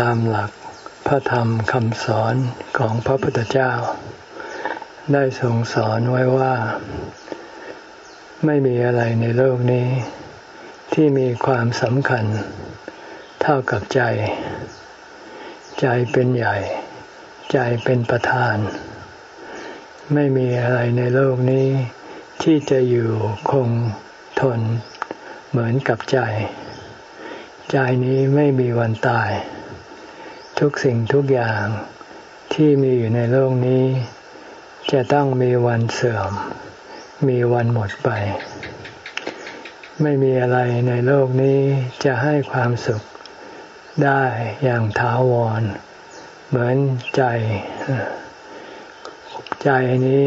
ตามหลักพระธรรมคำสอนของพระพุทธเจ้า ได้ทรงสอนไว้ว่า ไม่มีอะไรในโลกนี้ ที่มีความสำคัญ เท่ากับใจ ใจเป็นใหญ่ ใจเป็นประธาน ไม่มีอะไรในโลกนี้ ที่จะอยู่คงทน เหมือนกับใจ ใจนี้ไม่มีวันตาย ทุกสิ่งทุกอย่างที่มีอยู่ในโลกนี้ จะต้องมีวันเสื่อม มีวันหมดไป ไม่มีอะไรในโลกนี้จะให้ความสุขได้อย่างถาวร เหมือนใจ ใจนี้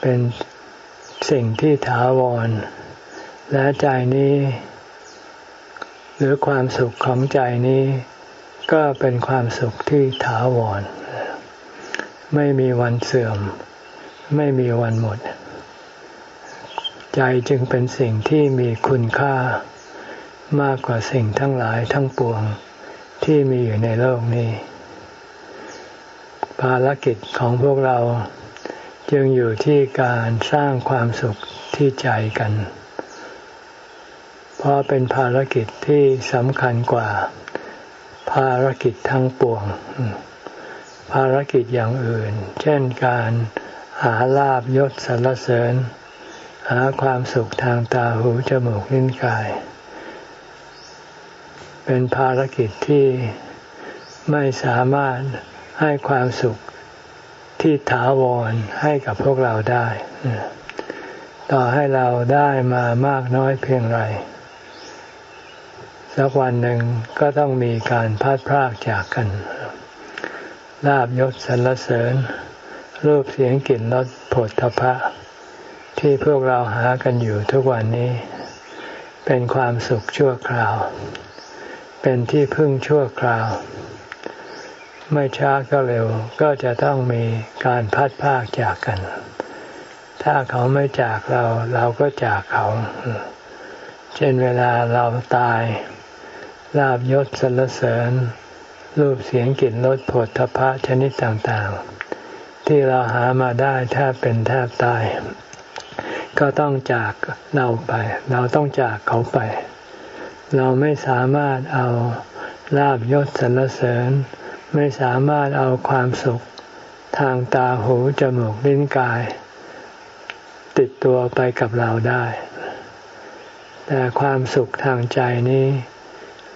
เป็นสิ่งที่ถาวร และใจนี้ หรือความสุขของใจนี้ ก็เป็นความสุขที่ถาวร ไม่มีวันเสื่อม ไม่มีวันหมด ใจจึงเป็นสิ่งที่มีคุณค่ามากกว่าสิ่งทั้งหลายทั้งปวงที่มีอยู่ในโลกนี้ ภารกิจของพวกเราจึงอยู่ที่การสร้างความสุขที่ใจกัน เพราะเป็นภารกิจที่สำคัญกว่า ภารกิจทั้งปวง ภารกิจอย่างอื่น เช่นการหาลาบยศสรรเสริญ หาความสุขทางตาหูจมูกลิ้นกาย เป็นภารกิจที่ไม่สามารถให้ความสุขที่ถาวรให้กับพวกเราได้ ต่อให้เราได้มามากน้อยเพียงไร สักวันหนึ่งก็ต้องมีการพัดพรากจากกันลาบยศสรรเสริญ รูปเสียงกลิ่นรสผลทพะ ที่พวกเราหากันอยู่ทุกวันนี้ เป็นความสุขชั่วคราว เป็นที่พึ่งชั่วคราว ไม่ช้าก็เร็วก็จะต้องมีการพัดพากจากกัน ถ้าเขาไม่จากเราเราก็จากเขา เช่นเวลาเราตาย ลาบยศสรรเสริญ รูปเสียงกลิ่นรสผลทพะชนิดต่างๆ ที่เราหามาได้แทบเป็นแทบตาย ก็ต้องจากเราไป เราต้องจากเขาไป เราไม่สามารถเอาลาบยศสรรเสริญ ไม่สามารถเอาความสุข ทางตาหูจมูกลิ้นกาย ติดตัวไปกับเราได้ แต่ความสุขทางใจนี้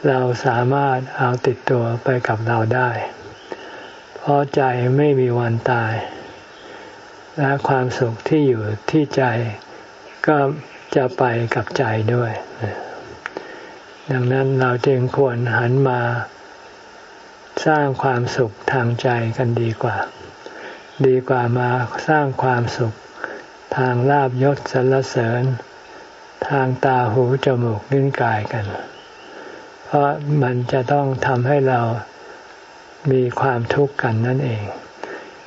เราสามารถเอาติดตัวไปกับเราได้ เพราะใจไม่มีวันตาย และความสุขที่อยู่ที่ใจก็จะไปกับใจด้วย ดังนั้นเราจึงควรหันมาสร้างความสุขทางใจกันดีกว่า ดีกว่ามาสร้างความสุขทางลาบยศสรรเสริญ ทางตาหูจมูกลิ้นกายกัน เพราะมันจะต้องทำให้เรามีความทุกข์กันนั่นเอง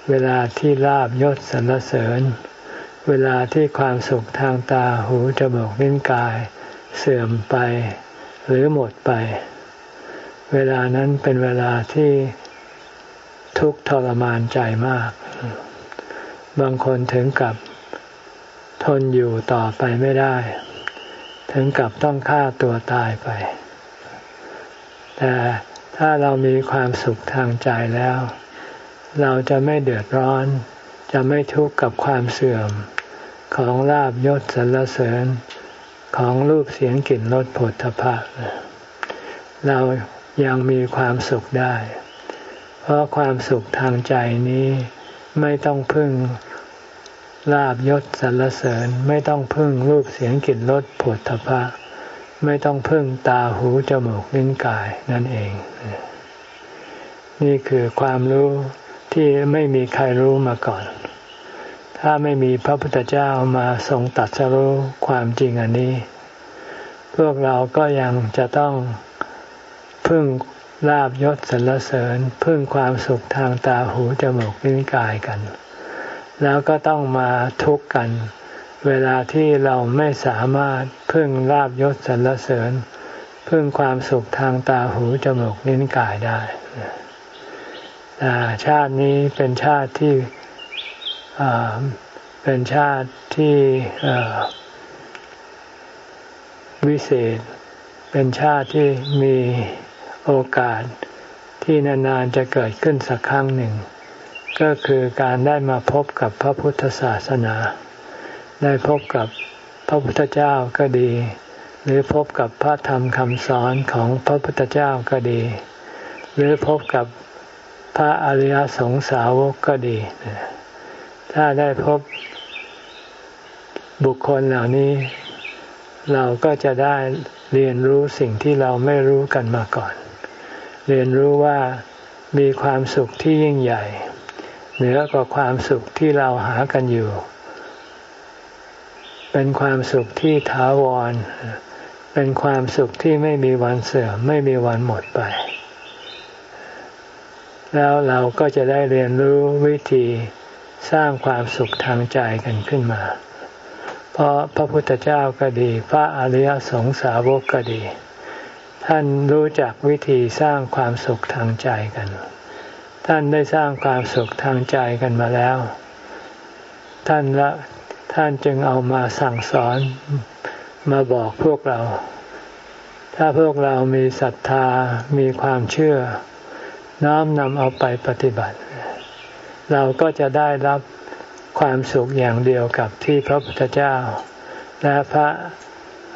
เวลาที่ลาบยศสรรเสริญ เวลาที่ความสุขทางตาหูจมูกลิ้นกาย เสื่อมไป หรือหมดไป เวลานั้นเป็นเวลาที่ทุกข์ทรมานใจมาก บางคนถึงกับทนอยู่ต่อไปไม่ได้ ถึงกับต้องฆ่าตัวตายไป แต่ถ้าเรามีความสุขทางใจแล้ว เราจะไม่เดือดร้อน จะไม่ทุกข์กับความเสื่อม ของลาบยศสรรเสริญของรูปเสียงกลิ่นรสผลทพะเรายังมีความสุขได้ เพราะความสุขทางใจนี้ไม่ต้องพึ่งลาบยศสรรเสริญไม่ต้องพึ่งรูปเสียงกลิ่นรสผลทพะ ไม่ต้องพึ่งตาหูจมูกลิ้นกายนั่นเอง นี่คือความรู้ที่ไม่มีใครรู้มาก่อน ถ้าไม่มีพระพุทธเจ้ามาทรงตัดสรู้ความจริงอันนี้ พวกเราก็ยังจะต้องพึ่งลาบยศสรรเสริญพึ่งความสุขทางตาหูจมูกลิ้นกายกัน แล้วก็ต้องมาทุกข์กัน เวลาที่เราไม่สามารถพึ่งลาบยศสรรเสริญ พึ่งความสุขทางตาหูจมูกลิ้นกายได้ชาตินี้เป็นชาติที่เป็นชาติที่วิเศษ เป็นชาติที่มีโอกาสที่นานๆจะเกิดขึ้นสักครั้งหนึ่ง ก็คือการได้มาพบกับพระพุทธศาสนา ได้พบกับพระพุทธเจ้าก็ดี หรือพบกับพระธรรมคำสอนของพระพุทธเจ้าก็ดี หรือพบกับพระอริยสงสาวกก็ดี ถ้าได้พบบุคคลเหล่านี้ เราก็จะได้เรียนรู้สิ่งที่เราไม่รู้กันมาก่อน เรียนรู้ว่ามีความสุขที่ยิ่งใหญ่ เหนือกว่าความสุขที่เราหากันอยู่ เป็นความสุขที่ถาวร เป็นความสุขที่ไม่มีวันเสื่อมไม่มีวันหมดไป แล้วเราก็จะได้เรียนรู้วิธีสร้างความสุขทางใจกันขึ้นมา เพราะพระพุทธเจ้าก็ดี พระอริยสงสาวกก็ดี ท่านรู้จักวิธีสร้างความสุขทางใจกัน ท่านได้สร้างความสุขทางใจกันมาแล้ว ท่านละ ท่านจึงเอามาสั่งสอนมาบอกพวกเรา ถ้าพวกเรามีศรัทธามีความเชื่อ น้อมนำเอาไปปฏิบัติ เราก็จะได้รับความสุขอย่างเดียวกับที่พระพุทธเจ้า และพระ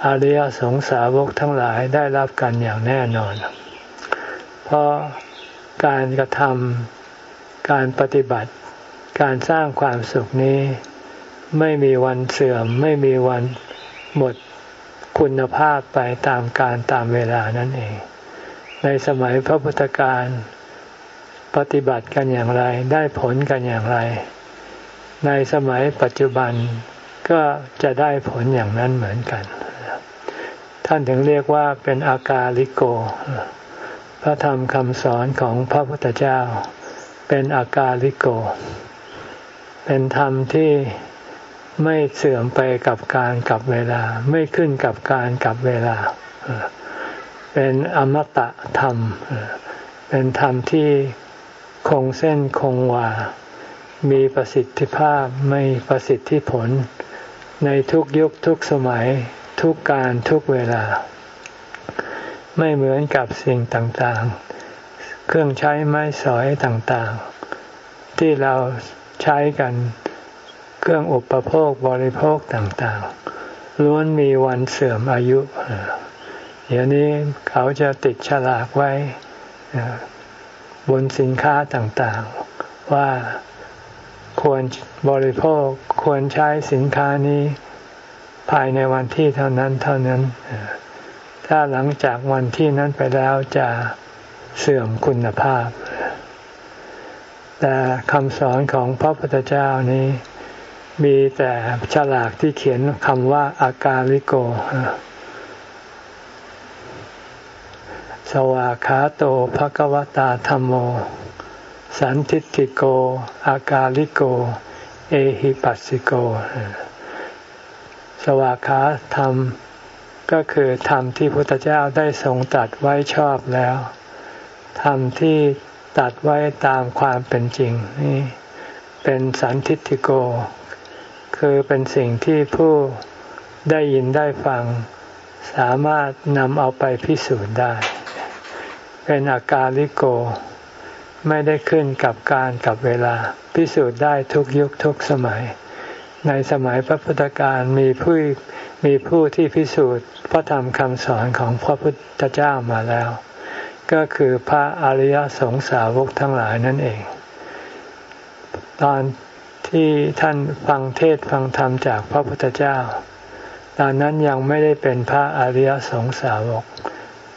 อริยสงสาวกทั้งหลายได้รับกันอย่างแน่นอน เพราะการกระทำการปฏิบัติ การสร้างความสุขนี้ ไม่มีวันเสื่อม ไม่มีวันหมดคุณภาพไปตามการตามเวลานั่นเอง ในสมัยพระพุทธการปฏิบัติกันอย่างไรได้ผลกันอย่างไร ในสมัยปัจจุบันก็จะได้ผลอย่างนั้นเหมือนกัน ท่านถึงเรียกว่าเป็นอากาลิโก พระธรรมคำสอนของพระพุทธเจ้า เป็นอากาลิโก เป็นธรรมที่ ไม่เสื่อมไปกับการกับเวลา ไม่ขึ้นกับการกับเวลา เป็นอมตะธรรม เป็นธรรมที่คงเส้นคงวา มีประสิทธิภาพไม่ประสิทธิผล ในทุกยุคทุกสมัยทุกการทุกเวลา ไม่เหมือนกับสิ่งต่างๆ เครื่องใช้ไม้สอยต่างๆ ที่เราใช้กัน เครื่องอุปโภคบริโภคต่างๆ ล้วนมีวันเสื่อมอายุ เดี๋ยวนี้เขาจะติดฉลากไว้บนสินค้าต่างๆ ว่าควรบริโภคควรใช้สินค้านี้ภายในวันที่เท่านั้นเท่านั้น ถ้าหลังจากวันที่นั้นไปแล้วจะเสื่อมคุณภาพ แต่คำสอนของพระพุทธเจ้านี้ มีแต่ฉลากที่เขียนคำว่าอากาลิโก สวาขาโตภะวตาธรรมโม สันทิติโก อากาลิโก เอหิปัสสิโก สวากขาธรรมก็คือธรรมที่พระพุทธเจ้าได้ทรงตัดไว้ชอบแล้วธรรมที่ตัดไว้ตามความเป็นจริงนี่เป็นสันทิติโก คือเป็นสิ่งที่ผู้ได้ยินได้ฟัง สามารถนำเอาไปพิสูจน์ได้ เป็นอากาลิโก ไม่ได้ขึ้นกับการกับเวลา พิสูจน์ได้ทุกยุคทุกสมัย ในสมัยพระพุทธการมีผู้มีผู้ที่พิสูจน์พระธรรมคำสอนของพระพุทธเจ้ามาแล้ว ก็คือพระอริยสงสาวกทั้งหลายนั่นเอง ตอน ที่ท่านฟังเทศฟังธรรมจากพระพุทธเจ้า ตอนนั้นยังไม่ได้เป็นพระอริยสงสาวก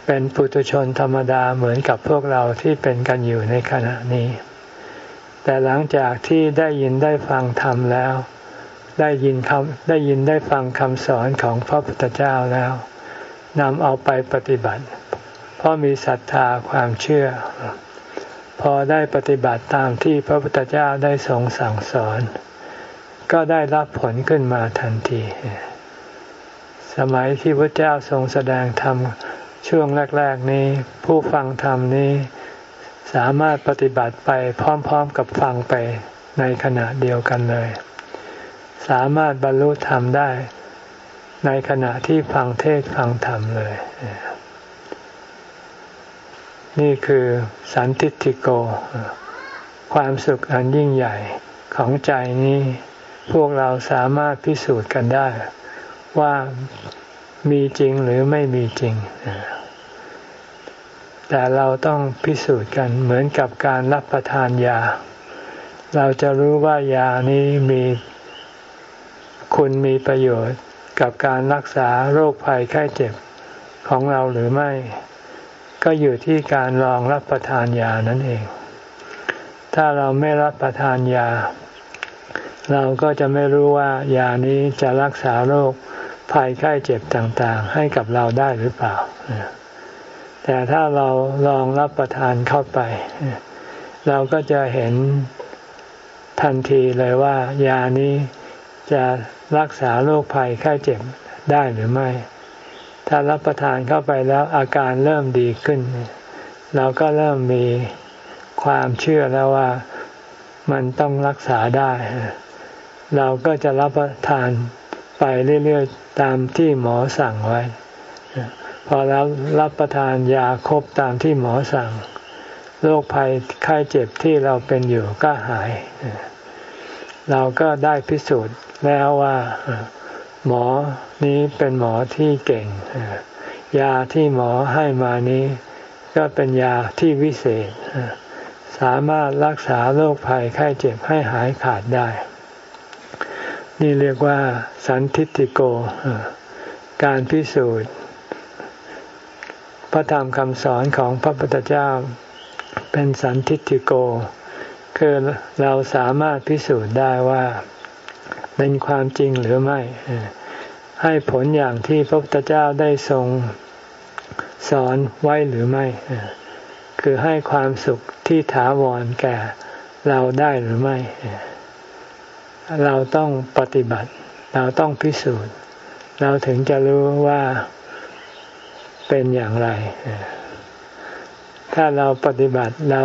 เป็นปุถุชนธรรมดาเหมือนกับพวกเราที่เป็นกันอยู่ในขณะนี้ แต่หลังจากที่ได้ยินได้ฟังธรรมแล้ว ได้ยินคำได้ยินได้ฟังคำสอนของพระพุทธเจ้าแล้วนำเอาไปปฏิบัติ เพราะมีศรัทธาความเชื่อ พอได้ปฏิบัติตามที่พระพุทธเจ้าได้ทรงสั่งสอน ก็ได้รับผลขึ้นมาทันที สมัยที่พระเจ้าทรงแสดงธรรมช่วงแรก ๆ นี้ ผู้ฟังธรรมนี้สามารถปฏิบัติไปพร้อม ๆ กับฟังไปในขณะเดียวกันเลย สามารถบรรลุธรรมได้ ในขณะที่ฟังเทศฟังธรรมเลย นี่คือสันติติโก ความสุขอันยิ่งใหญ่ของใจนี้ พวกเราสามารถพิสูจน์กันได้ ว่ามีจริงหรือไม่มีจริง แต่เราต้องพิสูจน์กันเหมือนกับการรับประทานยา เราจะรู้ว่ายานี้มีคุณมีประโยชน์กับการรักษาโรคภัยไข้เจ็บของเราหรือไม่ ก็อยู่ที่การลองรับประทานยานั่นเอง ถ้าเราไม่รับประทานยา เราก็จะไม่รู้ว่ายานี้จะรักษาโรคภัยไข้เจ็บต่างๆ ให้กับเราได้หรือเปล่า แต่ถ้าเราลองรับประทานเข้าไป เราก็จะเห็นทันทีเลยว่ายานี้จะรักษาโรคภัยไข้เจ็บได้หรือไม่ ถ้ารับประทานเข้าไปแล้วอาการเริ่มดีขึ้น เราก็เริ่มมีความเชื่อแล้วว่ามันต้องรักษาได้ เราก็จะรับประทานไปเรื่อยๆตามที่หมอสั่งไว้ พอแล้วรับประทานยาครบตามที่หมอสั่งโรคภัยไข้เจ็บที่เราเป็นอยู่ก็หาย เราก็ได้พิสูจน์แล้วว่า หมอนี้เป็นหมอที่เก่ง ยาที่หมอให้มานี้ ก็เป็นยาที่วิเศษ สามารถรักษาโรคภัยไข้เจ็บให้หายขาดได้ นี่เรียกว่า สันทิติโก การพิสูจน์ พระธรรมคำสอนของพระพุทธเจ้าเป็นสันทิติโก คือเราสามารถพิสูจน์ได้ว่า เป็นความจริงหรือไม่ ให้ผลอย่างที่พระพุทธเจ้าได้ทรงสอนไว้หรือไม่ คือให้ความสุขที่ถาวรแก่เราได้หรือไม่ เราต้องปฏิบัติ เราต้องพิสูจน์ เราถึงจะรู้ว่าเป็นอย่างไร ถ้าเราปฏิบัติเรา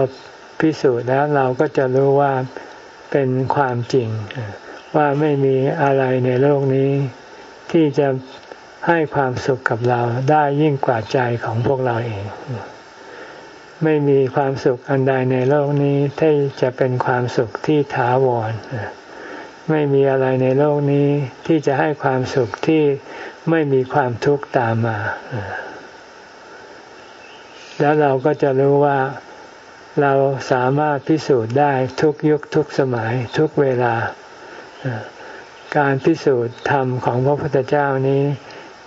พิสูจน์แล้วเราก็จะรู้ว่าเป็นความจริง ว่าไม่มีอะไรในโลกนี้ ที่จะให้ความสุขกับเราได้ยิ่งกว่าใจของพวกเราเอง ไม่มีความสุขอันใดในโลกนี้ที่จะเป็นความสุขที่ถาวร ไม่มีอะไรในโลกนี้ที่จะให้ความสุขที่ไม่มีความทุกข์ตามมา แล้วเราก็จะรู้ว่าเราสามารถพิสูจน์ได้ทุกยุคทุกสมัยทุกเวลา การพิสูจน์ธรรมของพระพุทธเจ้านี้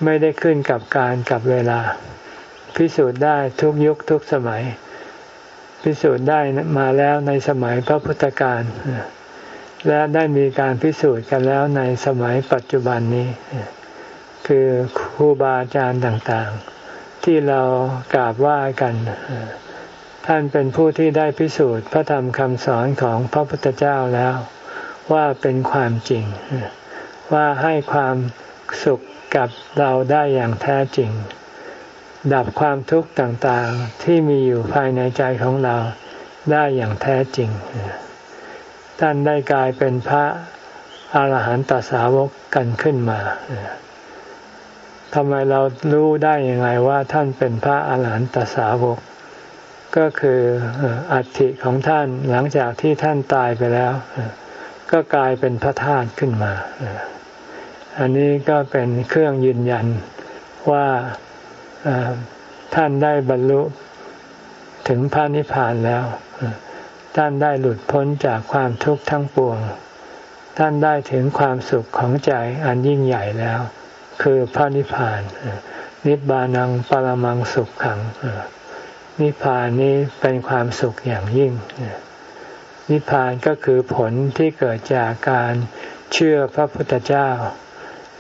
ไม่ได้ขึ้นกับการกับเวลา พิสูจน์ได้ทุกยุคทุกสมัย พิสูจน์ได้มาแล้วในสมัยพระพุทธการและได้มีการพิสูจน์กันแล้วในสมัยปัจจุบันนี้ คือครูบาอาจารย์ต่างๆ ที่เรากราบไหว้กัน ท่านเป็นผู้ที่ได้พิสูจน์พระธรรมคำสอนของพระพุทธเจ้าแล้ว ว่าเป็นความจริง ว่าให้ความสุขกับเราได้อย่างแท้จริง ดับความทุกข์ต่างๆที่มีอยู่ภายในใจของเราได้อย่างแท้จริง ท่านได้กลายเป็นพระอาหารหันตสาวกกันขึ้นมาทำไมเรารู้ได้ยังไงว่าท่านเป็นพระอาหารหันตสาวก ก็คืออัฐิของท่านหลังจากที่ท่านตายไปแล้ว ก็กลายเป็นพระธาตุขึ้นมา อันนี้ก็เป็นเครื่องยืนยันว่าท่านได้บรรลุถึงพระนิพพานแล้ว ท่านได้หลุดพ้นจากความทุกข์ทั้งปวง ท่านได้ถึงความสุขของใจอันยิ่งใหญ่แล้ว คือพระนิพพาน นิบานังปรมังสุขขัง นิพพานนี้เป็นความสุขอย่างยิ่ง นิพพานก็คือผลที่เกิดจากการเชื่อพระพุทธเจ้า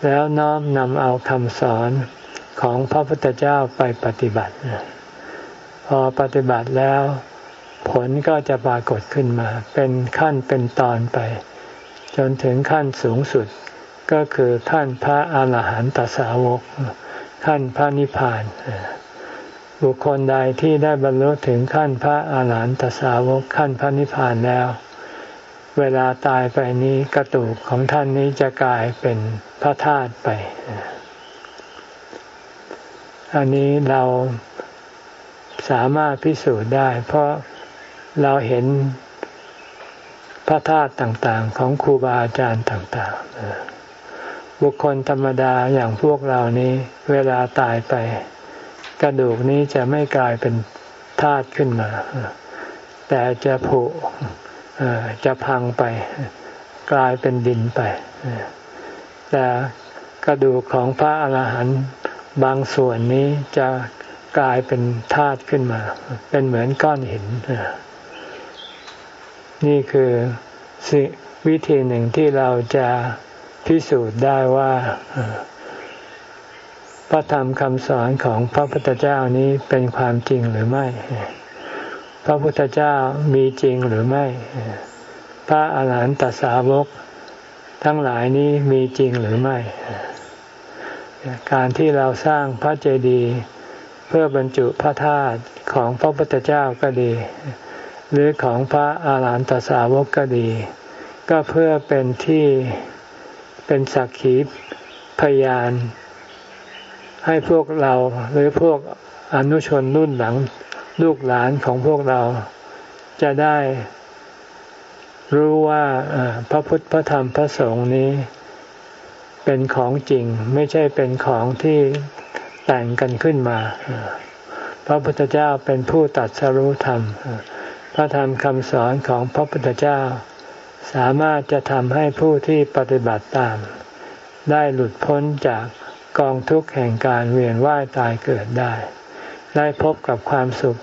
แล้วน้อมนำเอาคำสอนของพระพุทธเจ้าไปปฏิบัติ พอปฏิบัติแล้ว ผลก็จะปรากฏขึ้นมา เป็นขั้นเป็นตอนไป จนถึงขั้นสูงสุดก็คือขั้นพระอาหารหันตสาวก ขั้นพระนิพพาน บุคคลใดที่ได้บรรลุถึงขั้นพระอาหารหันตสาวกขั้นพระนิพพานแล้ว เวลาตายไปนี้กระดูกของท่านนี้จะกลายเป็นพระธาตุไป อันนี้เราสามารถพิสูจน์ได้ เพราะเราเห็นพระธาตุต่างๆ ของครูบาอาจารย์ต่างๆ บุคคลธรรมดาอย่างพวกเรานี้ เวลาตายไป กระดูกนี้จะไม่กลายเป็นธาตุขึ้นมา แต่จะผุจะพังไป กลายเป็นดินไป แต่กระดูกของพระอาหารหันต์บางส่วนนี้จะกลายเป็นธาตุขึ้นมา เป็นเหมือนก้อนหิน นี่คือวิธีหนึ่งที่เราจะพิสูจน์ได้ว่า พระธรรมคำสอนของพระพุทธเจ้านี้เป็นความจริงหรือไม่ พระพุทธเจ้ามีจริงหรือไม่ พระอาหารหันตสาวก ทั้งหลายนี้มีจริงหรือไม่ การที่เราสร้างพระเจดีย์เพื่อบรรจุพระธาตุของพระพุทธเจ้าก็ดี หรือของพระอาหารหันตสาวกก็ดี ก็เพื่อเป็นที่เป็นสักขีพยาน ให้พวกเราหรือพวกอนุชนรุ่นหลังลูกหลานของพวกเรา จะได้รู้ว่าพระพุทธพระธรรมพระสงฆ์นี้ เป็นของจริงไม่ใช่เป็นของที่แต่งกันขึ้นมา พระพุทธเจ้าเป็นผู้ตัดสรู้ธรรม พระธรรมคำสอนของพระพุทธเจ้า สามารถจะทำให้ผู้ที่ปฏิบัติตาม ได้หลุดพ้นจาก กองทุกข์แห่งการเวียนว่ายตายเกิดได้ ได้พบกับความสุข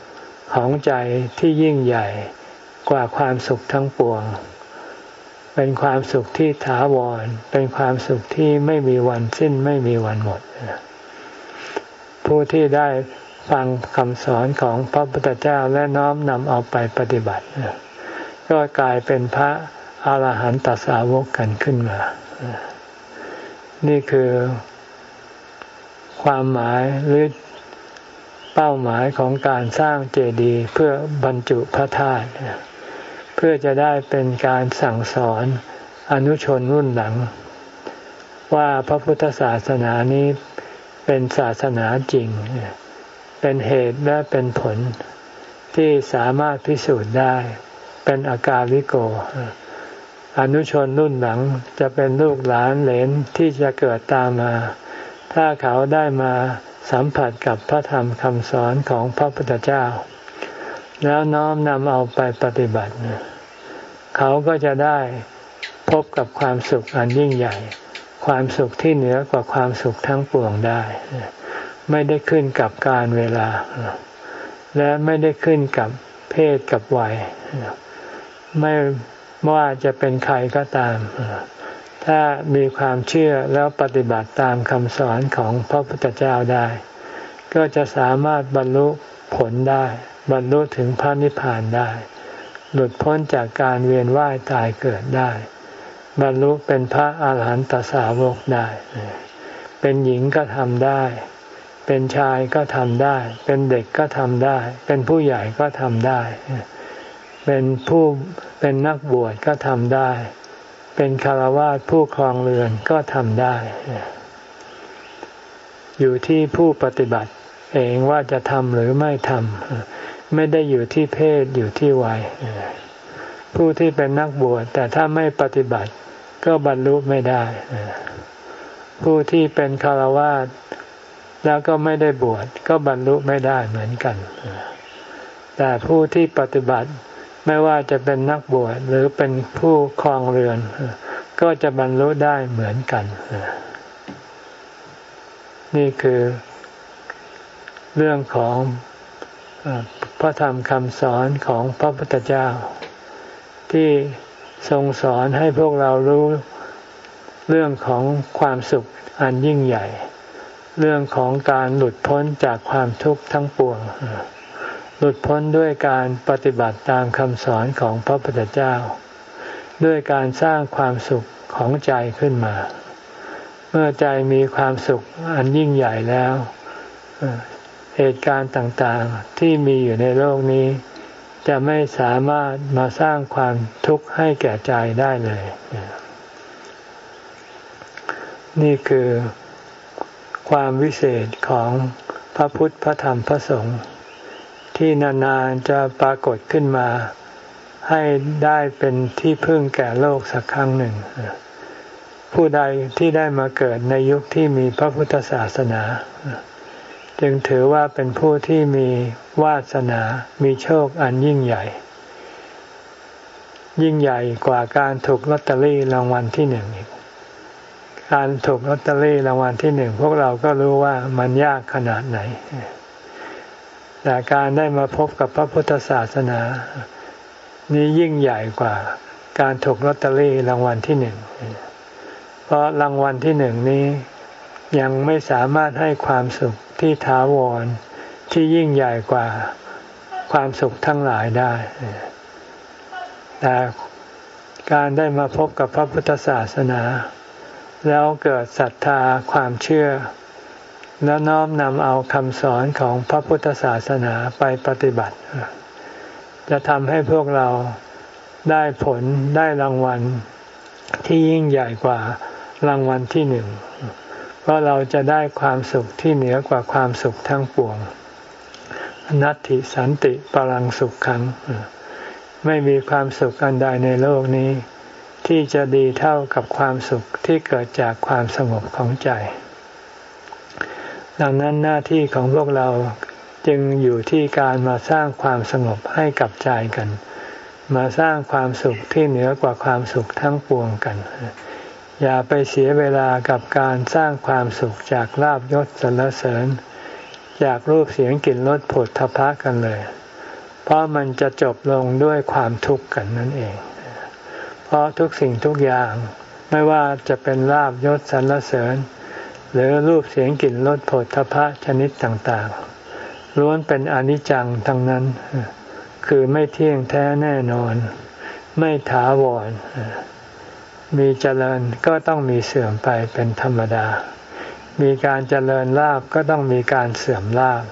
ของใจที่ยิ่งใหญ่กว่าความสุขทั้งปวง เป็นความสุขที่ถาวร เป็นความสุขที่ไม่มีวันสิ้นไม่มีวันหมด ผู้ที่ได้ฟังคำสอนของพระพุทธเจ้าและน้อมนำเอาไปปฏิบัติ ก็กลายเป็นพระอาหารหันตสาวกกันขึ้นมา นี่คือ ความหมายหรือเป้าหมายของการสร้างเจดีย์เพื่อบรรจุพระธาตุเพื่อจะได้เป็นการสั่งสอนอนุชนรุ่นหลัง ว่าพระพุทธศาสนานี้เป็นศาสนาจริง เป็นเหตุและเป็นผลที่สามารถพิสูจน์ได้เป็นอาการลิโก อนุชนรุ่นหลังจะเป็นลูกหลานเหลนที่จะเกิดตามมา ถ้าเขาได้มาสัมผัสกับพระธรรมคำสอนของพระพุทธเจ้า แล้วน้อมนำเอาไปปฏิบัติ เขาก็จะได้พบกับความสุขอันยิ่งใหญ่ ความสุขที่เหนือกว่าความสุขทั้งปวงได้ ไม่ได้ขึ้นกับการเวลา และไม่ได้ขึ้นกับเพศกับวัย ไม่ว่าจะเป็นใครก็ตาม ถ้ามีความเชื่อแล้วปฏิบัติตามคำสอนของพระพุทธเจ้าได้ ก็จะสามารถบรรลุผลได้ บรรลุถึงพระนิพพานได้ หลุดพ้นจากการเวียนว่ายตายเกิดได้ บรรลุเป็นพระอาหารหันตสาวกได้ เป็นหญิงก็ทำได้ เป็นชายก็ทำได้ เป็นเด็กก็ทำได้ เป็นผู้ใหญ่ก็ทำได้ เป็นผู้เป็นนักบวชก็ทำได้ เป็นคารวะผู้ครองเรือนก็ทำได้ อยู่ที่ผู้ปฏิบัติ เองว่าจะทำหรือไม่ทำไม่ได้อยู่ที่เพศอยู่ที่วัยผู้ที่เป็นนักบวชแต่ถ้าไม่ปฏิบัติ ก็บรรลุไม่ได้ ผู้ที่เป็นคารวะแล้วก็ไม่ได้บวชก็บรรลุไม่ได้เหมือนกัน แต่ผู้ที่ปฏิบัติ ไม่ว่าจะเป็นนักบวชหรือเป็นผู้ครองเรือน ก็จะบรรลุได้เหมือนกัน นี่คือเรื่องของพระธรรมคำสอนของพระพุทธเจ้า ที่ทรงสอนให้พวกเรารู้เรื่องของความสุขอันยิ่งใหญ่ เรื่องของการหลุดพ้นจากความทุกข์ทั้งปวง หลุดพ้นด้วยการปฏิบัติตามคำสอนของพระพุทธเจ้า ด้วยการสร้างความสุขของใจขึ้นมา เมื่อใจมีความสุขอันยิ่งใหญ่แล้ว เหตุการณ์ต่างๆที่มีอยู่ในโลกนี้ จะไม่สามารถมาสร้างความทุกข์ให้แก่ใจได้เลย นี่คือความวิเศษของพระพุทธพระธรรมพระสงฆ์ ที่นานๆจะปรากฏขึ้นมา ให้ได้เป็นที่พึ่งแก่โลกสักครั้งหนึ่ง ผู้ใดที่ได้มาเกิดในยุคที่มีพระพุทธศาสนา จึงถือว่าเป็นผู้ที่มีวาสนา มีโชคอันยิ่งใหญ่ ยิ่งใหญ่กว่าการถูกลอตเตอรี่รางวัลที่หนึ่งอีกการถูกลอตเตอรี่รางวัลที่หนึ่งพวกเราก็รู้ว่ามันยากขนาดไหน แต่การได้มาพบกับพระพุทธศาสนา นี้ยิ่งใหญ่กว่าการถูกลอตเตอรี่รางวัลที่หนึ่ง เพราะรางวัลที่หนึ่งนี้ยังไม่สามารถให้ความสุขที่ถาวรที่ยิ่งใหญ่กว่าความสุขทั้งหลายได้ แต่การได้มาพบกับพระพุทธศาสนา แล้วเกิดศรัทธาความเชื่อ แล้วน้อมนำเอาคำสอนของพระพุทธศาสนาไปปฏิบัติ จะทำให้พวกเราได้ผลได้รางวัลที่ยิ่งใหญ่กว่ารางวัลที่หนึ่ง เพราะเราจะได้ความสุขที่เหนือกว่าความสุขทั้งปวง นัตติสันติปรังสุขขัง ไม่มีความสุขอันใดในโลกนี้ ที่จะดีเท่ากับความสุขที่เกิดจากความสงบของใจ ดังนั้นหน้าที่ของพวกเราจึงอยู่ที่การมาสร้างความสงบให้กับใจกัน มาสร้างความสุขที่เหนือกว่าความสุขทั้งปวงกัน อย่าไปเสียเวลากับการสร้างความสุขจากลาบยศสรรเสริญ จากรูปเสียงกลิ่นรสผลทพะกันเลย เพราะมันจะจบลงด้วยความทุกข์กันนั่นเอง เพราะทุกสิ่งทุกอย่างไม่ว่าจะเป็นลาบยศสรรเสริญ หรือรูปเสียงกลิ่นรสผลทพะชนิดต่างๆล้วนเป็นอนิจจังทั้งนั้น คือไม่เที่ยงแท้แน่นอน ไม่ถาวร มีเจริญก็ต้องมีเสื่อมไปเป็นธรรมดา มีการเจริญลาบก็ต้องมีการเสื่อมลาบ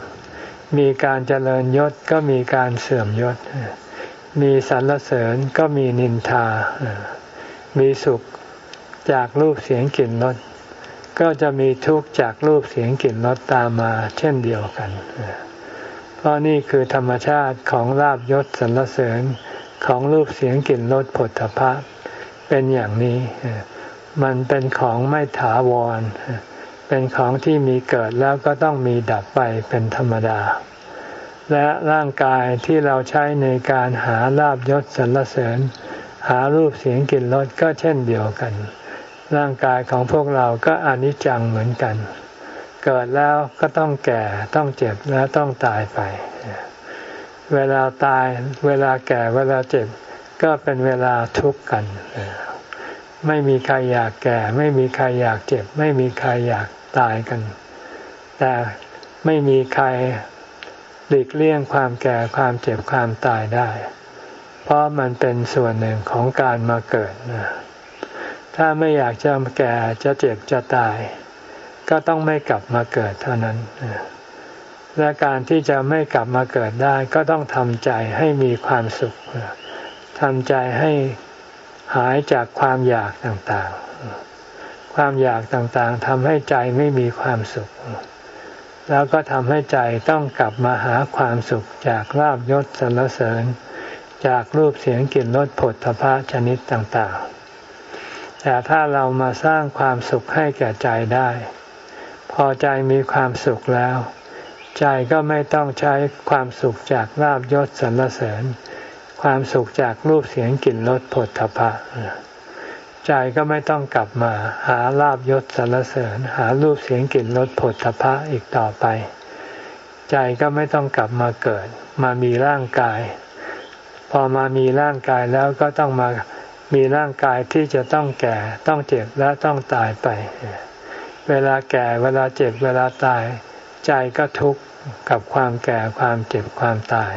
มีการเจริญยศก็มีการเสื่อมยศ มีสรรเสริญก็มีนินทา มีสุขจากรูปเสียงกลิ่นรส ก็จะมีทุกข์จากรูปเสียงกลิ่นรสตามมาเช่นเดียวกัน เพราะนี่คือธรรมชาติของลาบยศสรรเสริญของรูปเสียงกลิ่นรสผลพะเป็นอย่างนี้ มันเป็นของไม่ถาวร เป็นของที่มีเกิดแล้วก็ต้องมีดับไปเป็นธรรมดา และร่างกายที่เราใช้ในการหาลาบยศสรรเสริญ หารูปเสียงกลิ่นรสก็เช่นเดียวกัน ร่างกายของพวกเราก็อนิจจังเหมือนกัน เกิดแล้วก็ต้องแก่ต้องเจ็บและต้องตายไป เวลาตายเวลาแก่เวลาเจ็บก็เป็นเวลาทุกข์กัน ไม่มีใครอยากแก่ ไม่มีใครอยากเจ็บ ไม่มีใครอยากตายกัน แต่ไม่มีใครหลีกเลี่ยงความแก่ความเจ็บความตายได้ เพราะมันเป็นส่วนหนึ่งของการมาเกิดนะ ถ้าไม่อยากจะแก่จะเจ็บจะตาย ก็ต้องไม่กลับมาเกิดเท่านั้น และการที่จะไม่กลับมาเกิดได้ ก็ต้องทำใจให้มีความสุขทำใจให้หายจากความอยากต่างๆ ความอยากต่างๆทำให้ใจไม่มีความสุข แล้วก็ทำให้ใจต้องกลับมาหาความสุขจากลาบยศสรรเสริญ จากรูปเสียงกลิ่นรสผลทพะชนิดต่างๆ แต่ถ้าเรามาสร้างความสุขให้แก่ใจได้ พอใจมีความสุขแล้ว ใจก็ไม่ต้องใช้ความสุขจากลาบยศสรรเสริญ ความสุขจากรูปเสียงกลิ่นรสผลทพะใจก็ไม่ต้องกลับมาหาลาบยศสรรเสริญ หารูปเสียงกลิ่นรสผลทพะอีกต่อไป ใจก็ไม่ต้องกลับมาเกิด มามีร่างกาย พอมามีร่างกายแล้วก็ต้องมา มีร่างกายที่จะต้องแก่ต้องเจ็บและต้องตายไป เวลาแก่เวลาเจ็บเวลาตาย ใจก็ทุกข์กับความแก่ความเจ็บความตาย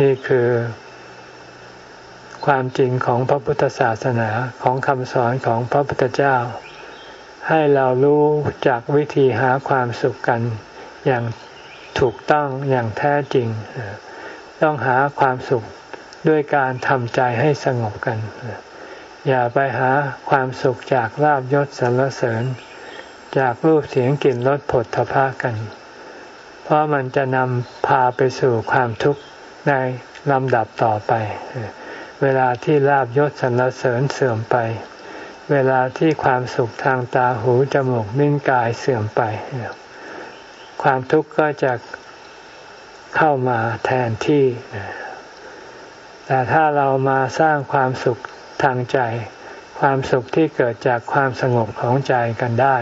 นี่คือ ความจริงของพระพุทธศาสนาของคำสอนของพระพุทธเจ้า ให้เรารู้จากวิธีหาความสุขกันอย่างถูกต้องอย่างแท้จริง ต้องหาความสุข ด้วยการทำใจให้สงบกัน อย่าไปหาความสุขจากลาบยศสรรเสริญ จากรูปเสียงกลิ่นรสผลทพะกัน เพราะมันจะนำพาไปสู่ความทุกข์ในลำดับต่อไป เวลาที่ลาบยศสรรเสริญเสื่อมไป เวลาที่ความสุขทางตาหูจมูกนิ้นกายเสื่อมไป ความทุกข์ก็จะเข้ามาแทนที่ แต่ถ้าเรามาสร้างความสุขทางใจ ความสุขที่เกิดจากความสงบของใจกันได้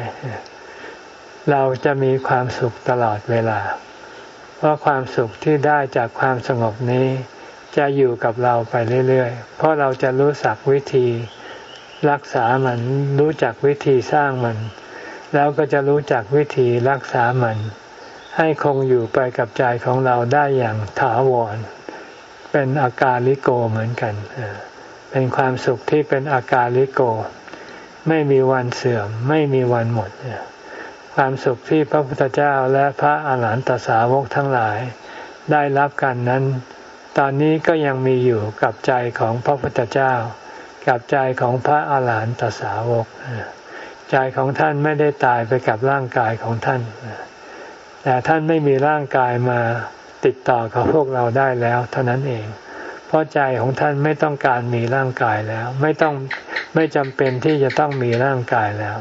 เราจะมีความสุขตลอดเวลา เพราะความสุขที่ได้จากความสงบนี้ จะอยู่กับเราไปเรื่อยๆ เพราะเราจะรู้สักวิธี รักษามันรู้จักวิธีสร้างมัน แล้วก็จะรู้จักวิธีรักษามัน ให้คงอยู่ไปกับใจของเราได้อย่างถาวร เป็นอาการลิโกเหมือนกัน เป็นความสุขที่เป็นอาการลิโก ไม่มีวันเสื่อม ไม่มีวันหมด ความสุขที่พระพุทธเจ้าและพระอาหารหันตสาวกทั้งหลาย ได้รับกันนั้น ตอนนี้ก็ยังมีอยู่กับใจของพระพุทธเจ้า กับใจของพระอาหารหันตสาวก ใจของท่านไม่ได้ตายไปกับร่างกายของท่าน แต่ท่านไม่มีร่างกายมา ติดต่อกับพวกเราได้แล้ว เท่านั้นเอง เพราะใจของท่านไม่ต้องการมีร่างกายแล้ว ไม่ต้องไม่จำเป็นที่จะต้องมีร่างกายแล้ว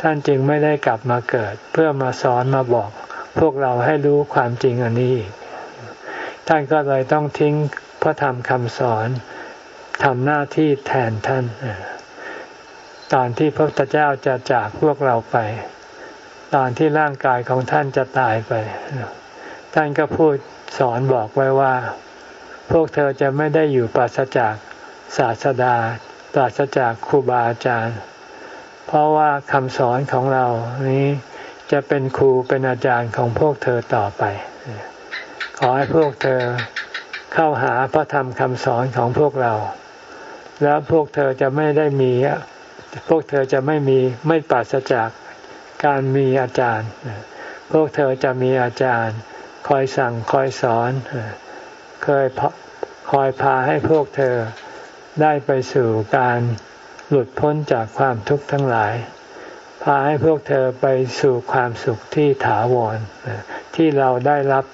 ท่านจึงไม่ได้กลับมาเกิด เพื่อมาสอนมาบอก พวกเราให้รู้ความจริงอันนี้ท่านก็เลยต้องทิ้งพระธรรมคำสอนทำหน้าที่แทนท่าน ตอนที่พระพุทธเจ้าจะจากพวกเราไป ตอนที่ร่างกายของท่านจะตายไป ท่านก็พูดสอนบอกไว้ว่า พวกเธอจะไม่ได้อยู่ปราศจากศาสดา ปราศจากครูบาอาจารย์ เพราะว่าคำสอนของเรานี้จะเป็นครูเป็นอาจารย์ของพวกเธอต่อไป ขอให้พวกเธอเข้าหาพระธรรมคำสอนของพวกเรา แล้วพวกเธอจะไม่ได้มี พวกเธอจะไม่มีไม่ปราศจากการมีอาจารย์ พวกเธอจะมีอาจารย์ คอยสั่งคอยสอน เคยคอยพาให้พวกเธอได้ไปสู่การหลุดพ้นจากความทุกข์ทั้งหลาย พาให้พวกเธอไปสู่ความสุขที่ถาวรที่เราได้รับ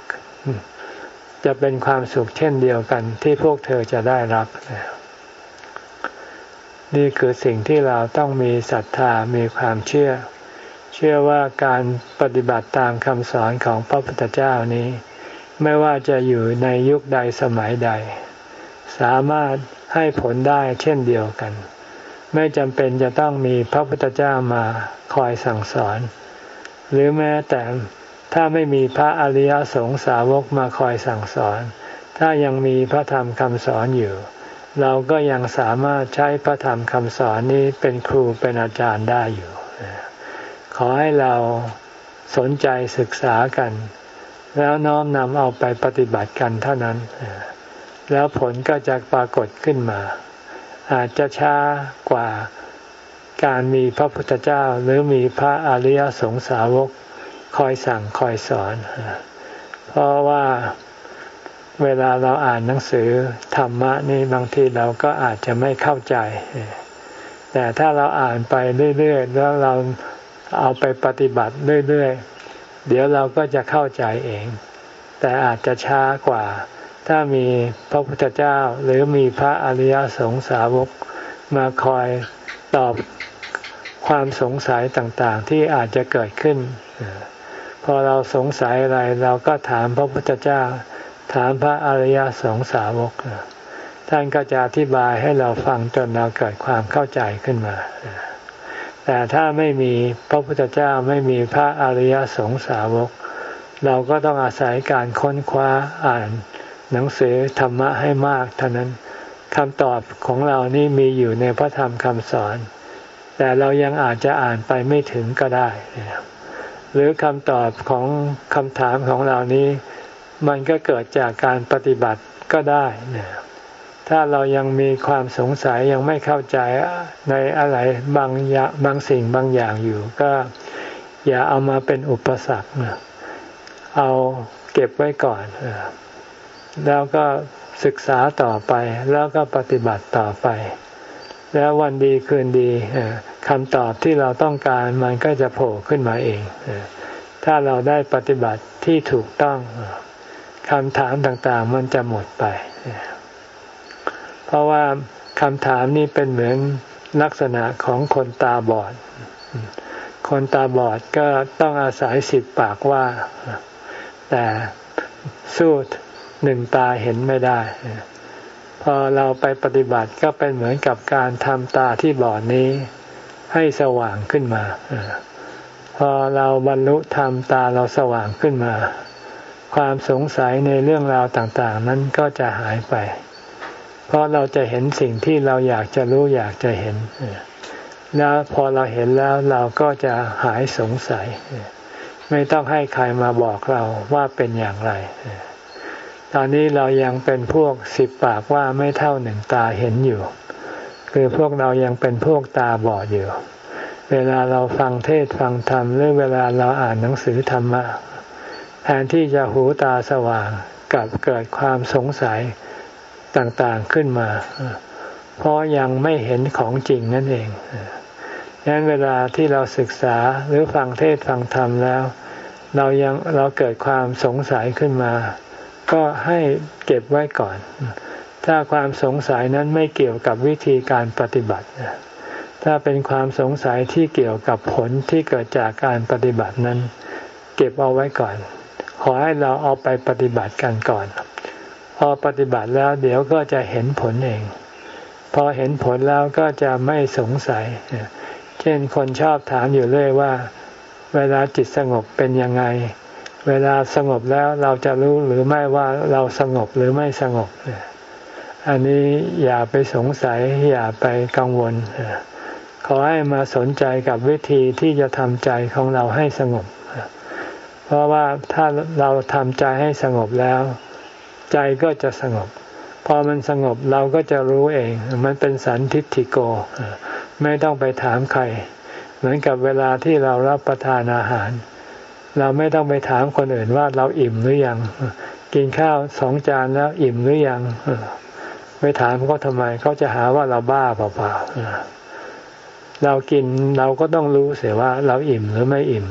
จะเป็นความสุขเช่นเดียวกันที่พวกเธอจะได้รับนี่คือสิ่งที่เราต้องมีศรัทธามีความเชื่อ เชื่อว่าการปฏิบัติตามคำสอนของพระพุทธเจ้านี้ ไม่ว่าจะอยู่ในยุคใดสมัยใด สามารถให้ผลได้เช่นเดียวกัน ไม่จำเป็นจะต้องมีพระพุทธเจ้ามาคอยสั่งสอน หรือแม้แต่ถ้าไม่มีพระอริยสงสาวกมาคอยสั่งสอน ถ้ายังมีพระธรรมคำสอนอยู่ เราก็ยังสามารถใช้พระธรรมคำสอนนี้เป็นครูเป็นอาจารย์ได้อยู่ ขอให้เราสนใจศึกษากัน แล้วน้อมนำเอาไปปฏิบัติกันเท่านั้น แล้วผลก็จะปรากฏขึ้นมา อาจจะช้ากว่าการมีพระพุทธเจ้าหรือมีพระอริยสงสาวกคอยสั่งคอยสอน เพราะว่าเวลาเราอ่านหนังสือธรรมะนี่บางทีเราก็อาจจะไม่เข้าใจ แต่ถ้าเราอ่านไปเรื่อยๆ แล้วเรา เอาไปปฏิบัติเรื่อยๆ เดี๋ยวเราก็จะเข้าใจเอง แต่อาจจะช้ากว่า ถ้ามีพระพุทธเจ้าหรือมีพระอริยสงสาวกมาคอยตอบความสงสัยต่างๆ ที่อาจจะเกิดขึ้น พอเราสงสัยอะไรเราก็ถามพระพุทธเจ้า ถามพระอริยสงสาวก ท่านก็จะอธิบายให้เราฟังจนเราเกิดความเข้าใจขึ้นมา แต่ถ้าไม่มีพระพุทธเจ้าไม่มีพระอริยสงสาวก เราก็ต้องอาศัยการค้นคว้าอ่านหนังสือธรรมะให้มากเท่านั้นคำตอบของเรานี่มีอยู่ในพระธรรมคำสอน แต่เรายังอาจจะอ่านไปไม่ถึงก็ได้ หรือคำตอบของคำถามของเรานี้ มันก็เกิดจากการปฏิบัติก็ได้นะ ถ้าเรายังมีความสงสัยยังไม่เข้าใจในอะไรบางอย่างบางสิ่งบางอย่างอยู่ ก็อย่าเอามาเป็นอุปสรรคเอาเก็บไว้ก่อน แล้วก็ศึกษาต่อไปแล้วก็ปฏิบัติต่อไป แล้ววันดีคืนดีคำตอบที่เราต้องการมันก็จะโผล่ขึ้นมาเอง ถ้าเราได้ปฏิบัติที่ถูกต้องคำถามต่างๆ มันจะหมดไป ราะว่าคำถามนี้เป็นเหมือนลักษณะของคนตาบอด คนตาบอดก็ต้องอาศัยสิบปากว่า แต่สู้หนึ่งตาเห็นไม่ได้ พอเราไปปฏิบัติก็เป็นเหมือนกับการทำตาที่บอดนี้ให้สว่างขึ้นมา พอเราบรรลุธรรมตาเราสว่างขึ้นมา ความสงสัยในเรื่องราวต่าง ๆ นั้นก็จะหายไป เพราะเราจะเห็นสิ่งที่เราอยากจะรู้อยากจะเห็น แล้วพอเราเห็นแล้วเราก็จะหายสงสัย ไม่ต้องให้ใครมาบอกเราว่าเป็นอย่างไร ตอนนี้เรายังเป็นพวกสิบปากว่าไม่เท่าหนึ่งตาเห็นอยู่ คือพวกเรายังเป็นพวกตาบอดอยู่ เวลาเราฟังเทศฟังธรรมหรือเวลาเราอ่านหนังสือธรรมะแทนที่จะหูตาสว่างกับเกิดความสงสัย ต่างๆขึ้นมา เพราะยังไม่เห็นของจริงนั่นเองดังนั้นเวลาที่เราศึกษาหรือฟังเทศฟังธรรมแล้ว เรายังเราเกิดความสงสัยขึ้นมา ก็ให้เก็บไว้ก่อน ถ้าความสงสัยนั้นไม่เกี่ยวกับวิธีการปฏิบัติ ถ้าเป็นความสงสัยที่เกี่ยวกับผลที่เกิดจากการปฏิบัตินั้น เก็บเอาไว้ก่อน ขอให้เราเอาไปปฏิบัติกันก่อน พอปฏิบัติแล้วเดี๋ยวก็จะเห็นผลเอง พอเห็นผลแล้วก็จะไม่สงสัย เช่นคนชอบถามอยู่เรื่อยว่า เวลาจิตสงบเป็นยังไง เวลาสงบแล้วเราจะรู้หรือไม่ว่าเราสงบหรือไม่สงบ อันนี้อย่าไปสงสัยอย่าไปกังวล ขอให้มาสนใจกับวิธีที่จะทำใจของเราให้สงบ เพราะว่าถ้าเราทำใจให้สงบแล้ว ใจก็จะสงบ พอมันสงบเราก็จะรู้เอง มันเป็นสันทิฏฐิโก ไม่ต้องไปถามใคร เหมือนกับเวลาที่เรารับประทานอาหาร เราไม่ต้องไปถามคนอื่นว่าเราอิ่มหรือยัง กินข้าวสองจานแล้วอิ่มหรือยังไปถามเขาทำไมเขาจะหาว่าเราบ้าเปล่าๆเรากินเราก็ต้องรู้เสียว่าเราอิ่มหรือไม่อิ่ม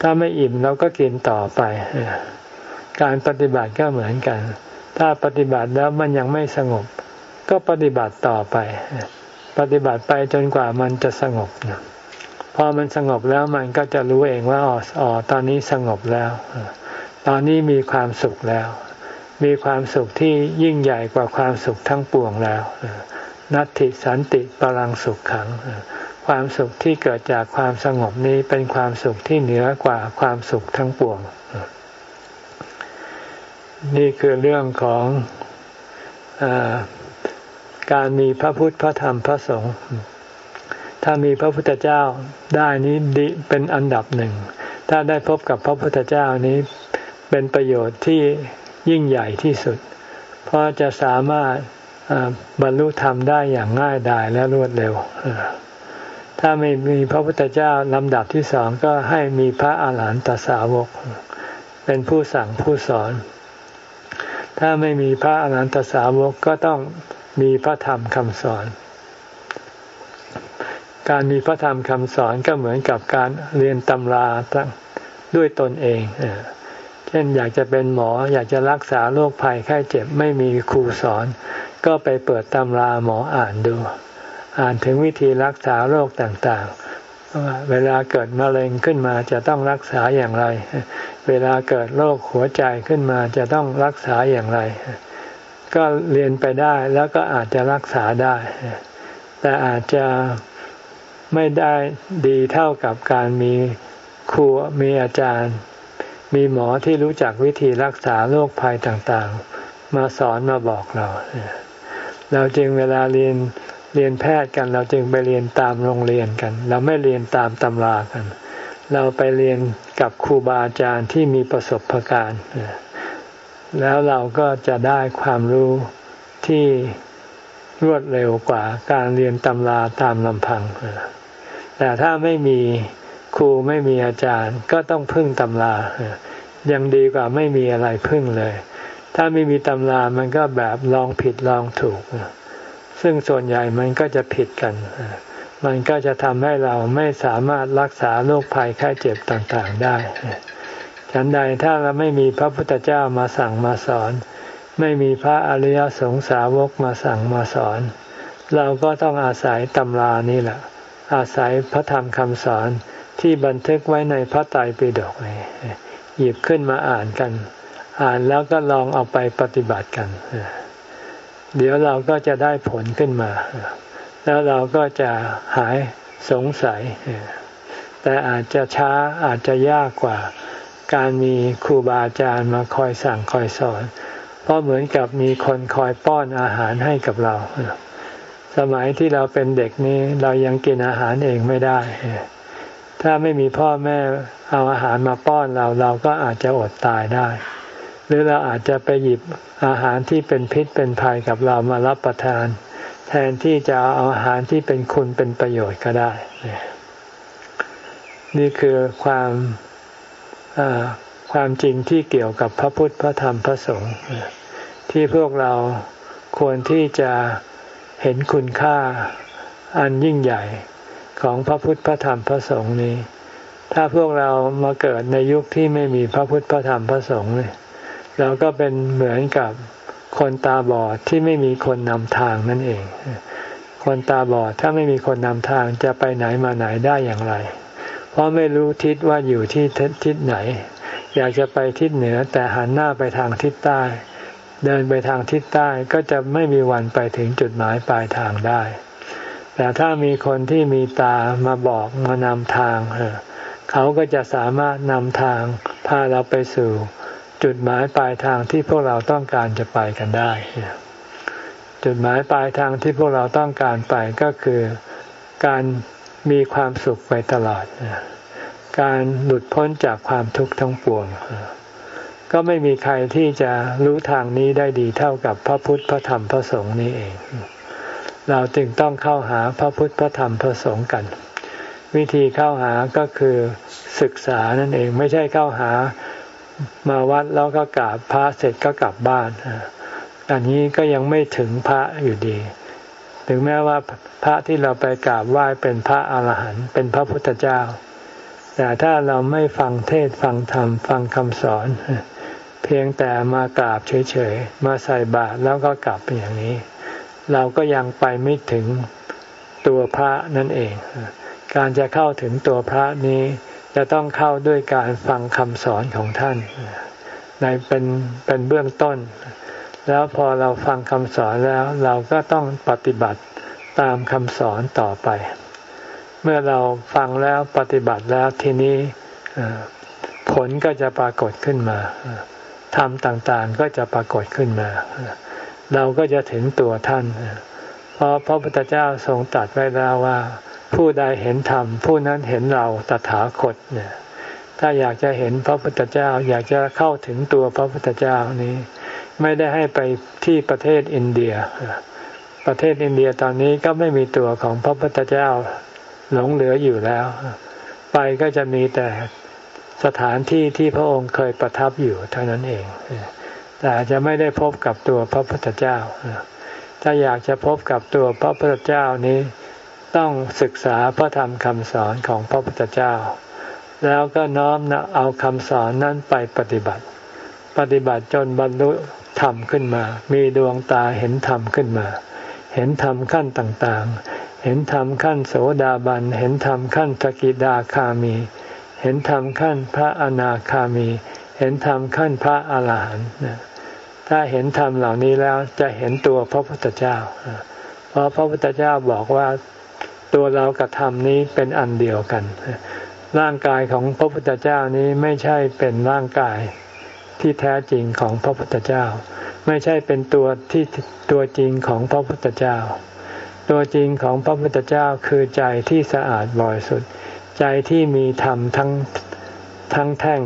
ถ้าไม่อิ่มเราก็กินต่อไป การปฏิบัติก็เหมือนกัน ถ้าปฏิบัติแล้วมันยังไม่สงบ ก็ปฏิบัติต่อไป ปฏิบัติไปจนกว่ามันจะสงบพอมันสงบแล้วมันก็จะรู้เองว่าอ๋อตอนนี้สงบแล้ว ตอนนี้มีความสุขแล้ว มีความสุขที่ยิ่งใหญ่กว่าความสุขทั้งปวงแล้วนัตติสันติปรังสุขขัง ความสุขที่เกิดจากความสงบนี้เป็นความสุขที่เหนือกว่าความสุขทั้งปวง นี่คือเรื่องของอการมีพระพุทธพระธรรมพระสงฆ์ถ้ามีพระพุทธเจ้าได้นี้ดีเป็นอันดับหนึ่ง ถ้าได้พบกับพระพุทธเจ้านี้เป็นประโยชน์ที่ยิ่งใหญ่ที่สุด เพราะจะสามารถบรรลุธรรมได้อย่างง่ายดายและรวดเร็ว ถ้าไม่มีพระพุทธเจ้าลำดับที่สองก็ให้มีพระอาหารหันตสาวก เป็นผู้สั่งผู้สอน ถ้าไม่มีพระอาหารหันตสาวกก็ต้องมีพระธรรมคำสอน การมีพระธรรมคำสอนก็เหมือนกับการเรียนตำราด้วยตนเองเช่นอยากจะเป็นหมออยากจะรักษาโรคภัยไข้เจ็บไม่มีครูสอน ก็ไปเปิดตำราหมออ่านดู อ่านถึงวิธีรักษาโรคต่างๆ เวลาเกิดมะเร็งขึ้นมาจะต้องรักษาอย่างไร เวลาเกิดโรคหัวใจขึ้นมาจะต้องรักษาอย่างไร ก็เรียนไปได้แล้วก็อาจจะรักษาได้ แต่อาจจะไม่ได้ดีเท่ากับการมีครูมีอาจารย์ มีหมอที่รู้จักวิธีรักษาโรคภัยต่างๆ มาสอนมาบอกเรา เราจึงเวลาเรียน เรียนแพทย์กันเราจึงไปเรียนตามโรงเรียนกัน เราไม่เรียนตามตำรากัน เราไปเรียนกับครูบาอาจารย์ที่มีประสบการณ์แล้วเราก็จะได้ความรู้ที่รวดเร็วกว่าการเรียนตำราตามลำพัง แต่ถ้าไม่มีครูไม่มีอาจารย์ ก็ต้องพึ่งตำรา ยังดีกว่าไม่มีอะไรพึ่งเลย ถ้าไม่มีตำรามันก็แบบลองผิดลองถูก ซึ่งส่วนใหญ่มันก็จะผิดกัน มันก็จะทำให้เราไม่สามารถรักษาโรคภัยไข้เจ็บต่างๆได้ ฉันใดถ้าเราไม่มีพระพุทธเจ้ามาสั่งมาสอน ไม่มีพระอริยสงสาวกมาสั่งมาสอน เราก็ต้องอาศัยตำรานี่แหละ อาศัยพระธรรมคำสอนที่บันทึกไว้ในพระไตรปิฎกนี่หยิบขึ้นมาอ่านกัน อ่านแล้วก็ลองเอาไปปฏิบัติกันเเดี๋ยวเราก็จะได้ผลขึ้นมา แล้วเราก็จะหายสงสัย แต่อาจจะช้าอาจจะยากกว่า การมีครูบาอาจารย์มาคอยสั่งคอยสอน เพราะเหมือนกับมีคนคอยป้อนอาหารให้กับเรา สมัยที่เราเป็นเด็กนี้เรายังกินอาหารเองไม่ได้ ถ้าไม่มีพ่อแม่เอาอาหารมาป้อนเราเราก็อาจจะอดตายได้ หรือเราอาจจะไปหยิบอาหารที่เป็นพิษเป็นภัยกับเรามารับประทาน แทนที่จะเอาอาหารที่เป็นคุณเป็นประโยชน์ก็ได้ นี่คือความความจริงที่เกี่ยวกับพระพุทธพระธรรมพระสงฆ์ที่พวกเราควรที่จะเห็นคุณค่าอันยิ่งใหญ่ของพระพุทธพระธรรมพระสงฆ์นี้ ถ้าพวกเรามาเกิดในยุคที่ไม่มีพระพุทธพระธรรมพระสงฆ์เเราก็เป็นเหมือนกับคนตาบอดที่ไม่มีคนนำทางนั่นเอง คนตาบอดถ้าไม่มีคนนำทางจะไปไหนมาไหนได้อย่างไร เพราะไม่รู้ทิศว่าอยู่ที่ทิศไหน อยากจะไปทิศเหนือแต่หันหน้าไปทางทิศใต้ เดินไปทางทิศใต้ก็จะไม่มีวันไปถึงจุดหมายปลายทางได้ แต่ถ้ามีคนที่มีตามาบอกมานำทาง เขาก็จะสามารถนำทางพาเราไปสู่ จุดหมายปลายทางที่พวกเราต้องการจะไปกันได้ จุดหมายปลายทางที่พวกเราต้องการไปก็คือการมีความสุขไปตลอด การหลุดพ้นจากความทุกข์ทั้งปวง ก็ไม่มีใครที่จะรู้ทางนี้ได้ดีเท่ากับพระพุทธพระธรรมพระสงฆ์นี้เอง เราจึงต้องเข้าหาพระพุทธพระธรรมพระสงฆ์กัน วิธีเข้าหาก็คือศึกษานั่นเองไม่ใช่เข้าหา มาวัดแล้วก็กราบพระเสร็จก็กลับบ้านอันนี้ก็ยังไม่ถึงพระอยู่ดี ถึงแม้ว่าพระที่เราไปกราบไหว้เป็นพระอาหารหันต์เป็นพระพุทธเจ้า แต่ถ้าเราไม่ฟังเทศฟังธรรมฟังคำสอน เพียงแต่มากราบเฉยๆ มาใส่บาตรแล้วก็กลับอย่างนี้ เราก็ยังไปไม่ถึงตัวพระนั่นเอง การจะเข้าถึงตัวพระนี้ จะต้องเข้าด้วยการฟังคำสอนของท่าน ในเป็นเป็นเบื้องต้น แล้วพอเราฟังคำสอนแล้วเราก็ต้องปฏิบัติตามคำสอนต่อไป เมื่อเราฟังแล้วปฏิบัติแล้วทีนี้ผลก็จะปรากฏขึ้นมาธรรมต่างๆก็จะปรากฏขึ้นมา เราก็จะถึงตัวท่าน เพราะพระพุทธเจ้าทรงตรัสไว้แล้วว่า ผู้ใดเห็นธรรมผู้นั้นเห็นเราตถาคตเนี่ยถ้าอยากจะเห็นพระพุทธเจ้า อยากจะเข้าถึงตัวพระพุทธเจ้านี้ ไม่ได้ให้ไปที่ประเทศอินเดีย ประเทศอินเดียตอนนี้ก็ไม่มีตัวของพระพุทธเจ้าหลงเหลืออยู่แล้ว ไปก็จะมีแต่สถานที่ที่พระองค์เคยประทับอยู่เท่านั้นเอง แต่จะไม่ได้พบกับตัวพระพุทธเจ้า ถ้าอยากจะพบกับตัวพระพุทธเจ้านี้ ต้องศึกษาพระธรรมคำสอนของพระพุทธเจ้า แล้วก็น้อมเอาคำสอนนั้นไปปฏิบัติ ปฏิบัติจนบรรลุธรรมขึ้นมา มีดวงตาเห็นธรรมขึ้นมา เห็นธรรมขั้นต่างๆ เห็นธรรมขั้นโสดาบัน เห็นธรรมขั้นสกิดาคามี เห็นธรรมขั้นพระอนาคามี เห็นธรรมขั้นพระอาหารหันต์ ถ้าเห็นธรรมเหล่านี้แล้วจะเห็นตัวพระพุทธเจ้า เพราะพระพุทธเจ้าบอกว่าตัวเรากับธรรมนี้เป็นอันเดียวกัน ร่างกายของพระพุทธเจ้านี้ไม่ใช่เป็นร่างกายที่แท้จริงของพระพุทธเจ้า ไม่ใช่เป็นตัวที่ตัวจริงของพระพุทธเจ้า ตัวจริงของพระพุทธเจ้าคือใจที่สะอาดบริสุทธิ์ใจที่มีธรรมทั้งทั้งแท่ง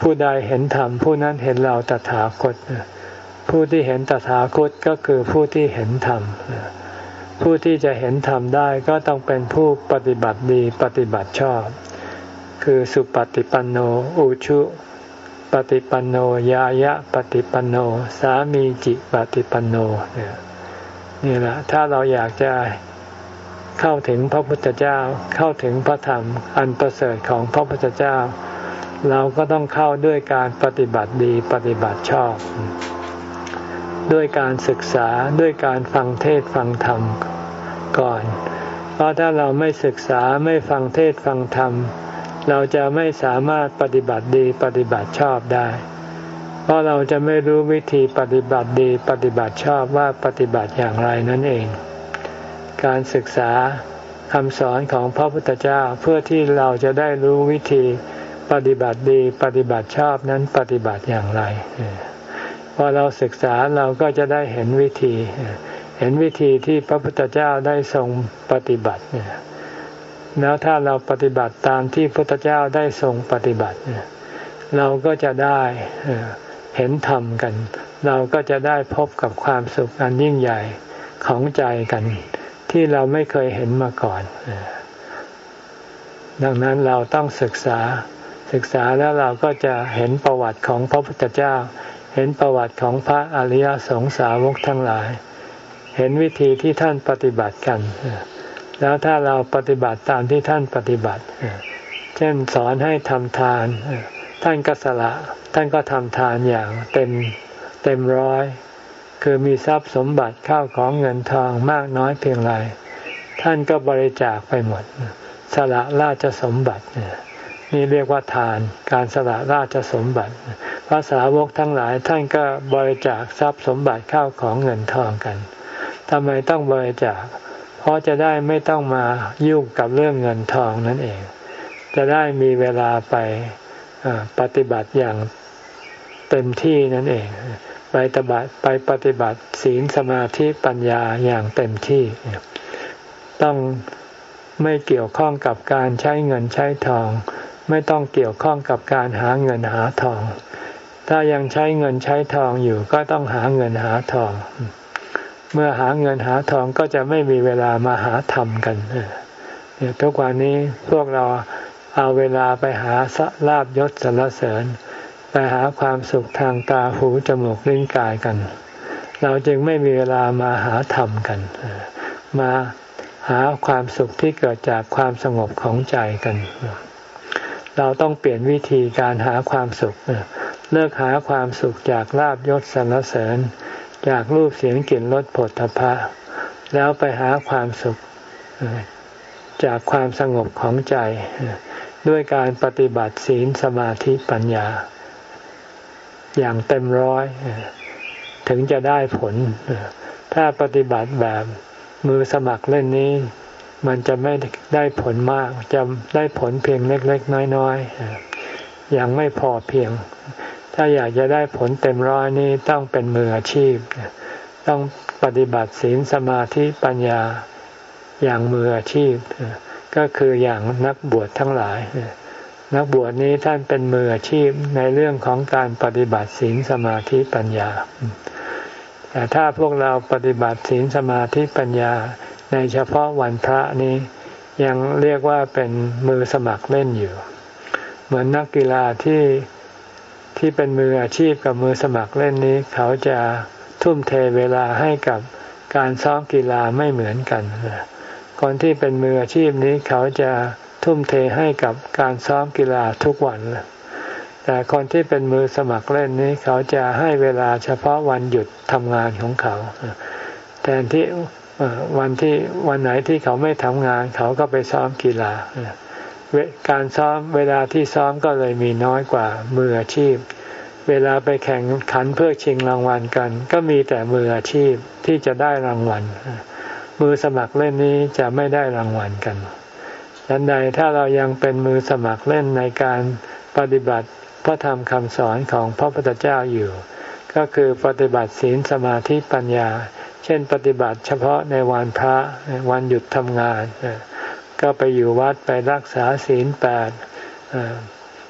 ผู้ใดเห็นธรรมผู้นั้นเห็นเราตถาคต ผู้ที่เห็นตถาคตก็คือผู้ที่เห็นธรรมผู้ที่จะเห็นธรรมได้ก็ต้องเป็นผู้ปฏิบัติดีปฏิบัติชอบ คือสุปฏิปันโนอุชุปฏิปันโนยายะปฏิปันโน สามีจิปฏิปันโนนี่แหละถ้าเราอยากจะเข้าถึงพระพุทธเจ้าเข้าถึงพระธรรมอันประเสริฐของพระพุทธเจ้า เราก็ต้องเข้าด้วยการปฏิบัติดีปฏิบัติชอบ ด้วยการศึกษาด้วยการฟังเทศฟังธรรมก่อน เพราะถ้าเราไม่ศึกษาไม่ฟังเทศฟังธรรม เราจะไม่สามารถปฏิบัติดีปฏิบัติชอบได้ เพราะเราจะไม่รู้วิธีปฏิบัติดีปฏิบัติชอบว่าปฏิบัติอย่างไรนั่นเอง การศึกษาคำสอนของพระพุทธเจ้าเพื่อที่เราจะได้รู้วิธี ปฏิบัติดีปฏิบัติชอบนั้นปฏิบัติอย่างไรพอเราศึกษาเราก็จะได้เห็นวิธี เห็นวิธีที่พระพุทธเจ้าได้ทรงปฏิบัติแล้วถ้าเราปฏิบัติตามที่พระพุทธเจ้าได้ทรงปฏิบัติเราก็จะได้เห็นธรรมกัน เราก็จะได้พบกับความสุขอันยิ่งใหญ่ของใจกัน ที่เราไม่เคยเห็นมาก่อน ดังนั้นเราต้องศึกษา ศึกษาแล้วเราก็จะเห็นประวัติของพระพุทธเจ้า เห็นประวัติของพระอริยสงสาวกทั้งหลาย เห็นวิธีที่ท่านปฏิบัติกัน แล้วถ้าเราปฏิบัติตามที่ท่านปฏิบัติ เช่นสอนให้ทำทาน ท่านก็สละ ท่านก็ทำทานอย่างเต็มเต็มร้อย คือมีทรัพย์สมบัติเข้าของเงินทองมากน้อยเพียงไร ท่านก็บริจาคไปหมด สละราชสมบัตินี่ นี่เรียกว่าทาน การสละราชสมบัติ พระสาวกทั้งหลายท่านก็บริจาคทรัพย์สมบัติเข้าของเงินทองกันทำไมต้องบริจาค เพราะจะได้ไม่ต้องมายุ่งกับเรื่องเงินทองนั่นเอง จะได้มีเวลาไปปฏิบัติอย่างเต็มที่นั่นเอง ไปปฏิบัติไปปฏิบัติศีลสมาธิปัญญาอย่างเต็มที่ ต้องไม่เกี่ยวข้องกับการใช้เงินใช้ทอง ไม่ต้องเกี่ยวข้องกับการหาเงินหาทอง ถ้ายังใช้เงินใช้ทองอยู่ก็ต้องหาเงินหาทอง เมื่อหาเงินหาทองก็จะไม่มีเวลามาหาธรรมกันเทุกวันนี้พวกเราเอาเวลาไปหาลาบยศสรรเสริญ ไปหาความสุขทางตาหูจมูกลิ้นกายกัน เราจึงไม่มีเวลามาหาธรรมกัน มาหาความสุขที่เกิดจากความสงบของใจกัน เราต้องเปลี่ยนวิธีการหาความสุข เลิกหาความสุขจากลาบยศสรรเสริญ จากรูปเสียงกลิ่นรสผลทพะ แล้วไปหาความสุขจากความสงบของใจ ด้วยการปฏิบัติศีลสมาธิปัญญา อย่างเต็มร้อย ถึงจะได้ผล ถ้าปฏิบัติแบบมือสมัครเล่นนี้ มันจะไม่ได้ผลมาก จะได้ผลเพียงเล็ก ๆ น้อยๆอยังไม่พอเพียง ถ้าอยากจะได้ผลเต็มร้อยนี้ต้องเป็นมืออาชีพ ต้องปฏิบัติศีลสมาธิปัญญาอย่างมืออาชีพ ก็คืออย่างนักบวชทั้งหลาย นักบวชนี้ท่านเป็นมืออาชีพในเรื่องของการปฏิบัติศีลสมาธิปัญญา แต่ถ้าพวกเราปฏิบัติศีลสมาธิปัญญา ในเฉพาะวันพระนี้ยังเรียกว่าเป็นมือสมัครเล่นอยู่ เหมือนนักกีฬาที่ที่เป็นมืออาชีพกับมือสมัครเล่นนี้ เขาจะทุ่มเทเวลาให้กับการซ้อมกีฬาไม่เหมือนกันคนที่เป็นมืออาชีพนี้เขาจะทุ่มเทให้กับการซ้อมกีฬาทุกวันแต่คนที่เป็นมือสมัครเล่นนี้เขาจะให้เวลาเฉพาะวันหยุดทำงานของเขา แทนที่ วันที่วันไหนที่เขาไม่ทำงาน เขาก็ไปซ้อมกีฬาการซ้อมเวลาที่ซ้อมก็เลยมีน้อยกว่ามืออาชีพ เวลาไปแข่งขันเพื่อชิงรางวัลกัน ก็มีแต่มืออาชีพที่จะได้รางวัล มือสมัครเล่นนี้จะไม่ได้รางวัลกันฉันใดถ้าเรายังเป็นมือสมัครเล่นในการปฏิบัติพระธรรมคำสอนของพระพุทธเจ้าอยู่ ก็คือปฏิบัติศีลสมาธิปัญญา เช่นปฏิบัติเฉพาะในวันพระวันหยุดทำงาน ก็ไปอยู่วัดไปรักษาศีลแปด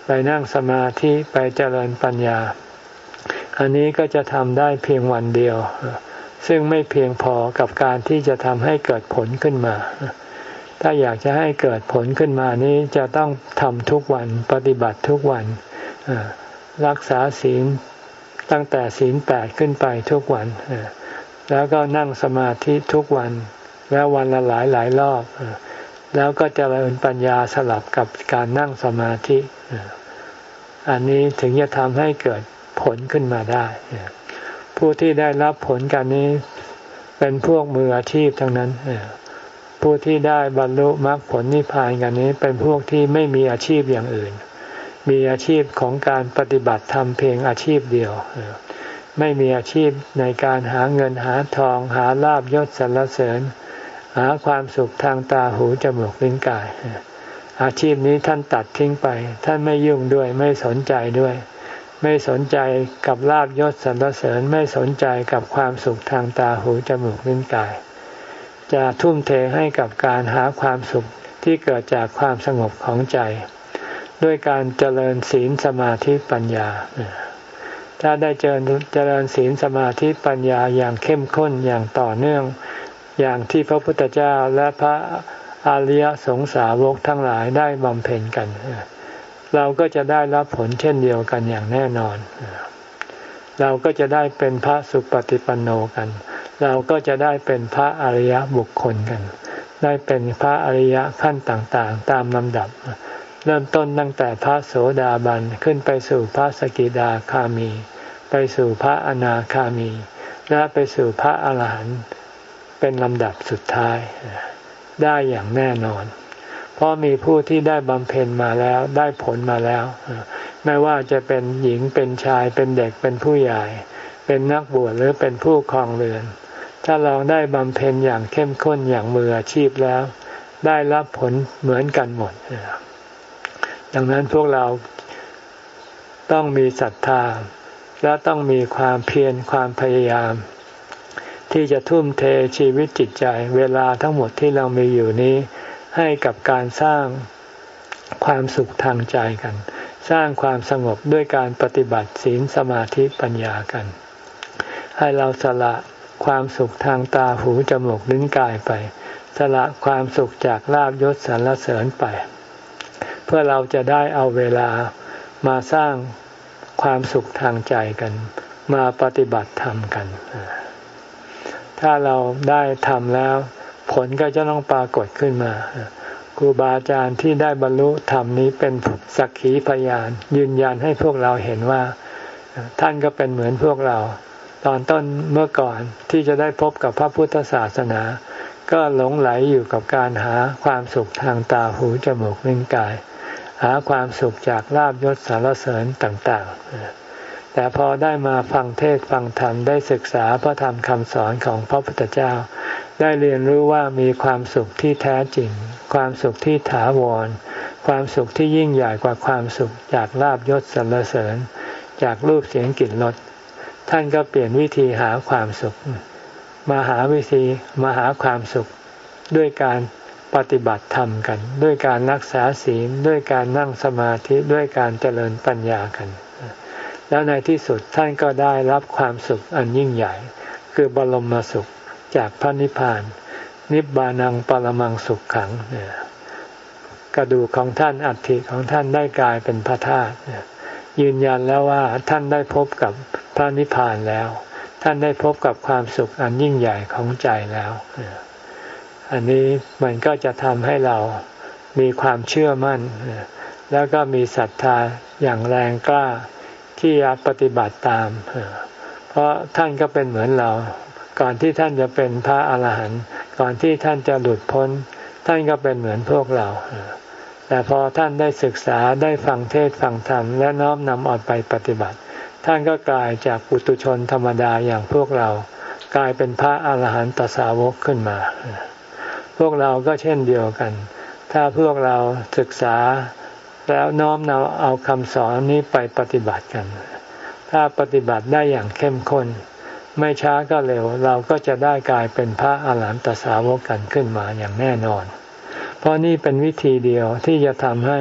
ไปนั่งสมาธิไปเจริญปัญญา อันนี้ก็จะทำได้เพียงวันเดียว ซึ่งไม่เพียงพอกับการที่จะทำให้เกิดผลขึ้นมา ถ้าอยากจะให้เกิดผลขึ้นมานี้จะต้องทำทุกวันปฏิบัติทุกวันรักษาศีลตั้งแต่ศีลแปดขึ้นไปทุกวัน แล้วก็นั่งสมาธิทุกวัน แล้ววันละหลายหลายรอบ แล้วก็จเจริญปัญญาสลับกับการนั่งสมาธิ อันนี้ถึงจะทำให้เกิดผลขึ้นมาได้ ผู้ที่ได้รับผลกันนี้เป็นพวกมืออาชีพทั้งนั้น ผู้ที่ได้บรรลุมรรคผลนิพพานกันนี้ เป็นพวกที่ไม่มีอาชีพอย่างอื่น มีอาชีพของการปฏิบัติธรรมเพียงอาชีพเดียว ไม่มีอาชีพในการหาเงินหาทองหาลาบยศสรรเสริญ หาความสุขทางตาหูจมูกลิ้นกาย อาชีพนี้ท่านตัดทิ้งไป ท่านไม่ยุ่งด้วยไม่สนใจด้วย ไม่สนใจกับลาบยศสรรเสริญไม่สนใจกับความสุขทางตาหูจมูกลิ้นกาย จะทุ่มเทให้กับการหาความสุขที่เกิดจากความสงบของใจ ด้วยการเจริญศีลสมาธิปัญญา ถ้าได้เจริญเจริญศีลสมาธิปัญญาอย่างเข้มข้นอย่างต่อเนื่อง อย่างที่พระพุทธเจ้าและพระอริยสงสาวกทั้งหลายได้บำเพ็ญกัน เราก็จะได้รับผลเช่นเดียวกันอย่างแน่นอน เราก็จะได้เป็นพระสุปฏิปันโนกัน เราก็จะได้เป็นพระอริยบุคคลกัน ได้เป็นพระอริยขั้นต่างๆ ตามลำดับ เริ่มต้นตั้งแต่พระโสดาบันขึ้นไปสู่พระสกิดาคามี ไปสู่พระอนาคามี และไปสู่พระอาหารหันต์เป็นลำดับสุดท้าย ได้อย่างแน่นอน เพราะมีผู้ที่ได้บำเพ็ญมาแล้วได้ผลมาแล้ว ไม่ว่าจะเป็นหญิงเป็นชายเป็นเด็กเป็นผู้ใหญ่ เป็นนักบวชหรือเป็นผู้ครองเรือน ถ้าเราได้บำเพ็ญอย่างเข้มข้นอย่างมืออาชีพแล้ว ได้รับผลเหมือนกันหมด ดังนั้นพวกเราต้องมีศรัทธา และต้องมีความเพียรความพยายาม ที่จะทุ่มเทชีวิตจิตใจ เวลาทั้งหมดที่เรามีอยู่นี้ ให้กับการสร้างความสุขทางใจกัน สร้างความสงบด้วยการปฏิบัติศีลสมาธิปัญญากัน ให้เราสละความสุขทางตาหูจมูกลิ้นกายไป สละความสุขจากลาบยศสรรเสริญไป พื่อเราจะได้เอาเวลามาสร้างความสุขทางใจกัน มาปฏิบัติธรรมกัน ถ้าเราได้ทำแล้ว ผลก็จะต้องปรากฏขึ้นมาครูบาอาจารย์ที่ได้บรรลุธรรมนี้เป็นสักขีพยาน ยืนยันให้พวกเราเห็นว่า ท่านก็เป็นเหมือนพวกเรา ตอนต้นเมื่อก่อนที่จะได้พบกับพระพุทธศาสนา ก็หลงไหลอยู่กับการหาความสุขทางตาหูจมูกลิ้นกาย หาความสุขจากลาบยศสารเสริญต่างๆ แต่พอได้มาฟังเทศฟังธรรมได้ศึกษาพระธรรมคำสอนของพระพุทธเจ้า ได้เรียนรู้ว่ามีความสุขที่แท้จริง ความสุขที่ถาวร ความสุขที่ยิ่งใหญ่กว่าความสุขจากลาบยศสรรเสริญ จากรูปเสียงกลิ่นรสท่านก็เปลี่ยนวิธีหาความสุข มาหาวิธีมาหาความสุขด้วยการ ปฏิบัติธรรมกัน ด้วยการรักษาศีลด้วยการนั่งสมาธิด้วยการเจริญปัญญากัน แล้วในที่สุดท่านก็ได้รับความสุขอันยิ่งใหญ่ คือบรมสุขจากพระนิพพาน นิบานังปรมังสุขขังกระดูกของท่านอัฐิของท่านได้กลายเป็นพระธาตุยืนยันแล้วว่าท่านได้พบกับพระนิพพานแล้ว ท่านได้พบกับความสุขอันยิ่งใหญ่ของใจแล้ว อันนี้มันก็จะทำให้เรามีความเชื่อมั่น แล้วก็มีศรัทธาอย่างแรงกล้าที่จะปฏิบัติตาม เพราะท่านก็เป็นเหมือนเรา ก่อนที่ท่านจะเป็นพระอาหารหันต์ก่อนที่ท่านจะหลุดพ้น ท่านก็เป็นเหมือนพวกเรา แต่พอท่านได้ศึกษาได้ฟังเทศฟังธรรมและน้อมนำออกไปปฏิบัติ ท่านก็กลายจากปุตุชนธรรมดาอย่างพวกเรา กลายเป็นพระอาหารหันตสาวกขึ้นมา พวกเราก็เช่นเดียวกัน ถ้าพวกเราศึกษาแล้วน้อมนำเอาคำสอนนี้ไปปฏิบัติกัน ถ้าปฏิบัติได้อย่างเข้มข้น ไม่ช้าก็เร็ว เราก็จะได้กลายเป็นพระอาหารหันตสาวกกันขึ้นมาอย่างแน่นอน เพราะนี่เป็นวิธีเดียวที่จะทำให้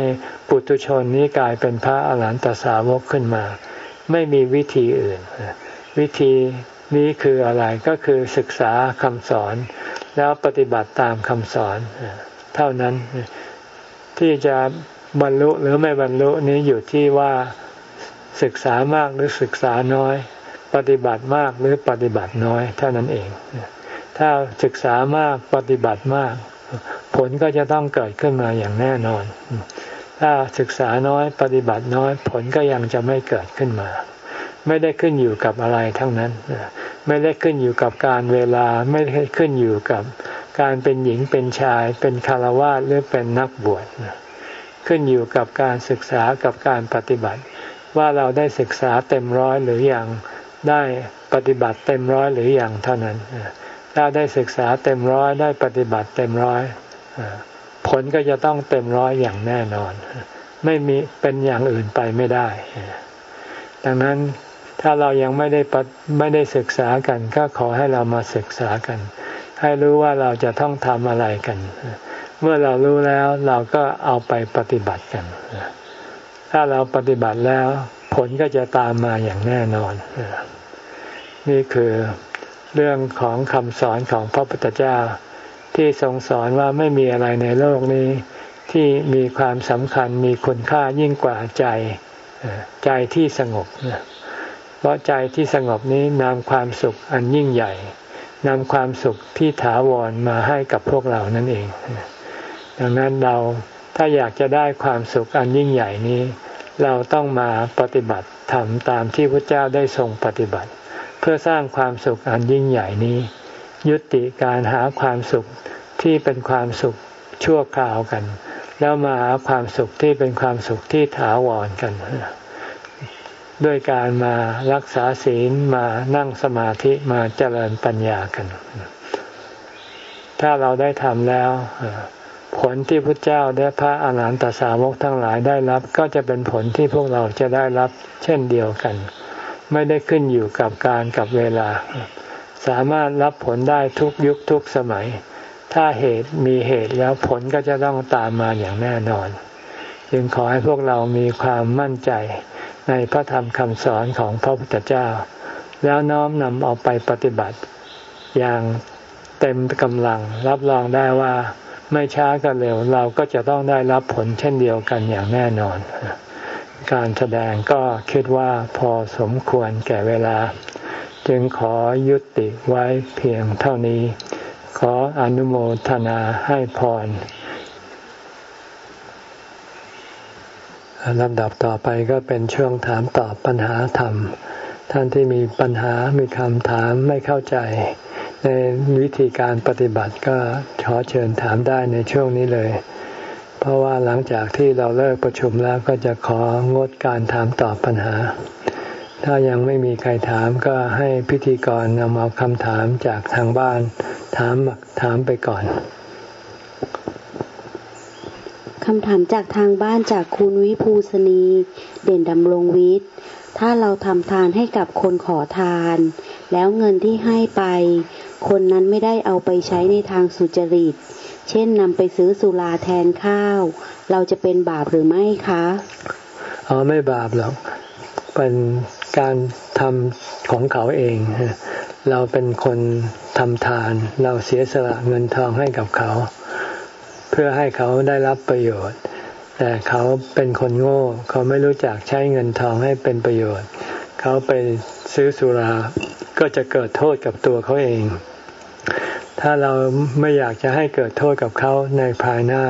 ปุถุชนนี้กลายเป็นพระอาหารหันตสาวกขึ้นมา ไม่มีวิธีอื่น วิธีนี้คืออะไรก็คือศึกษาคำสอน แล้วปฏิบัติตามคำสอน เท่านั้นที่จะบรรลุหรือไม่บรรลุนี้อยู่ที่ว่าศึกษามากหรือศึกษาน้อย ปฏิบัติมากหรือปฏิบัติน้อย เท่านั้นเอง ถ้าศึกษามากปฏิบัติมาก ผลก็จะต้องเกิดขึ้นมาอย่างแน่นอน ถ้าศึกษาน้อยปฏิบัติน้อย ผลก็ยังจะไม่เกิดขึ้นมา ไม่ได้ขึ้นอยู่กับอะไรทั้งนั้น ไม่ได้ขึ้นอยู่กับการเวลาไม่ได้ขึ้นอยู่กับการเป็นหญิงเป็นชาย เป็นคารวะหรือเป็นนักบวชขึ้นอยู่กับการศึกษากับการปฏิบัติ ว่าเราได้ศึกษาเต็มร้อยหรืออยังได้ปฏิบัติเต็มร้อยหรืออยังเท่านั้นถ้าได้ศึกษาเต็มร้อยได้ปฏิบัติเต็มร้อยผลก็จะต้องเต็มร้อยอย่างแน่นอน ไม่มีเป็นอย่างอื่นไปไม่ได้ ดังนั้น ถ้าเรายังไม่ได้ไม่ได้ศึกษากัน ก็ขอให้เรามาศึกษากัน ให้รู้ว่าเราจะต้องทำอะไรกัน เมื่อเรารู้แล้วเราก็เอาไปปฏิบัติกัน ถ้าเราปฏิบัติแล้ว ผลก็จะตามมาอย่างแน่นอน นี่คือเรื่องของคำสอนของพระพุทธเจ้า ที่ทรงสอนว่าไม่มีอะไรในโลกนี้ ที่มีความสำคัญมีคุณค่ายิ่งกว่าใจ ใจที่สงบ เพราะใจที่สงบนี้นำความสุขอันยิ่งใหญ่นำความสุขที่ถาวรมาให้กับพวกเรานั่นเอง ดังนั้นเราถ้าอยากจะได้ความสุขอันยิ่งใหญ่นี้ เราต้องมาปฏิบัติทำตามที่พระเจ้าได้ทรงปฏิบัติ เพื่อสร้างความสุขอันยิ่งใหญ่นี้ ยุติการหาความสุขที่เป็นความสุขชั่วคราวกัน แล้วมาหาความสุขที่เป็นความสุขที่ถาวรกัน ด้วยการมารักษาศีลมานั่งสมาธิมาเจริญปัญญากัน ถ้าเราได้ทำแล้ว ผลที่พระเจ้าและพระอาหารหันตสาวกทั้งหลายได้รับ ก็จะเป็นผลที่พวกเราจะได้รับเช่นเดียวกัน ไม่ได้ขึ้นอยู่กับการกับเวลา สามารถรับผลได้ทุกยุคทุกสมัย ถ้าเหตุมีเหตุแล้วผลก็จะต้องตามมาอย่างแน่นอน จึงขอให้พวกเรามีความมั่นใจ ในพระธรรมคำสอนของพระพุทธเจ้า แล้วน้อมนำเอาไปปฏิบัติ อย่างเต็มกำลังรับรองได้ว่าไม่ช้าก็เร็วเราก็จะต้องได้รับผลเช่นเดียวกันอย่างแน่นอน การแสดงก็คิดว่าพอสมควรแก่เวลา จึงขอยุติไว้เพียงเท่านี้ ขออนุโมทนาให้พร ลำดับต่อไปก็เป็นช่วงถามตอบปัญหาธรรม ท่านที่มีปัญหามีคำถามไม่เข้าใจ ในวิธีการปฏิบัติก็ขอเชิญถามได้ในช่วงนี้เลย เพราะว่าหลังจากที่เราเลิกประชุมแล้วก็จะของดการถามตอบปัญหา ถ้ายังไม่มีใครถามก็ให้พิธีกรนำเอาคำถามจากทางบ้าน ถามถามไปก่อน คำถามจากทางบ้านจากคุณวิภูสนีเด่นดำรงวิทย์ ถ้าเราทำทานให้กับคนขอทาน แล้วเงินที่ให้ไป คนนั้นไม่ได้เอาไปใช้ในทางสุจริต เช่นนำไปซื้อสุราแทนข้าว เราจะเป็นบาปหรือไม่คะอ๋อไม่บาปหรอก เป็นการทำของเขาเอง เราเป็นคนทำทาน เราเสียสละเงินทองให้กับเขา เพื่อให้เขาได้รับประโยชน์ แต่เขาเป็นคนโง่ เขาไม่รู้จักใช้เงินทองให้เป็นประโยชน์ เขาไปซื้อสุรา ก็จะเกิดโทษกับตัวเขาเอง ถ้าเราไม่อยากจะให้เกิดโทษกับเขาในภายหน้า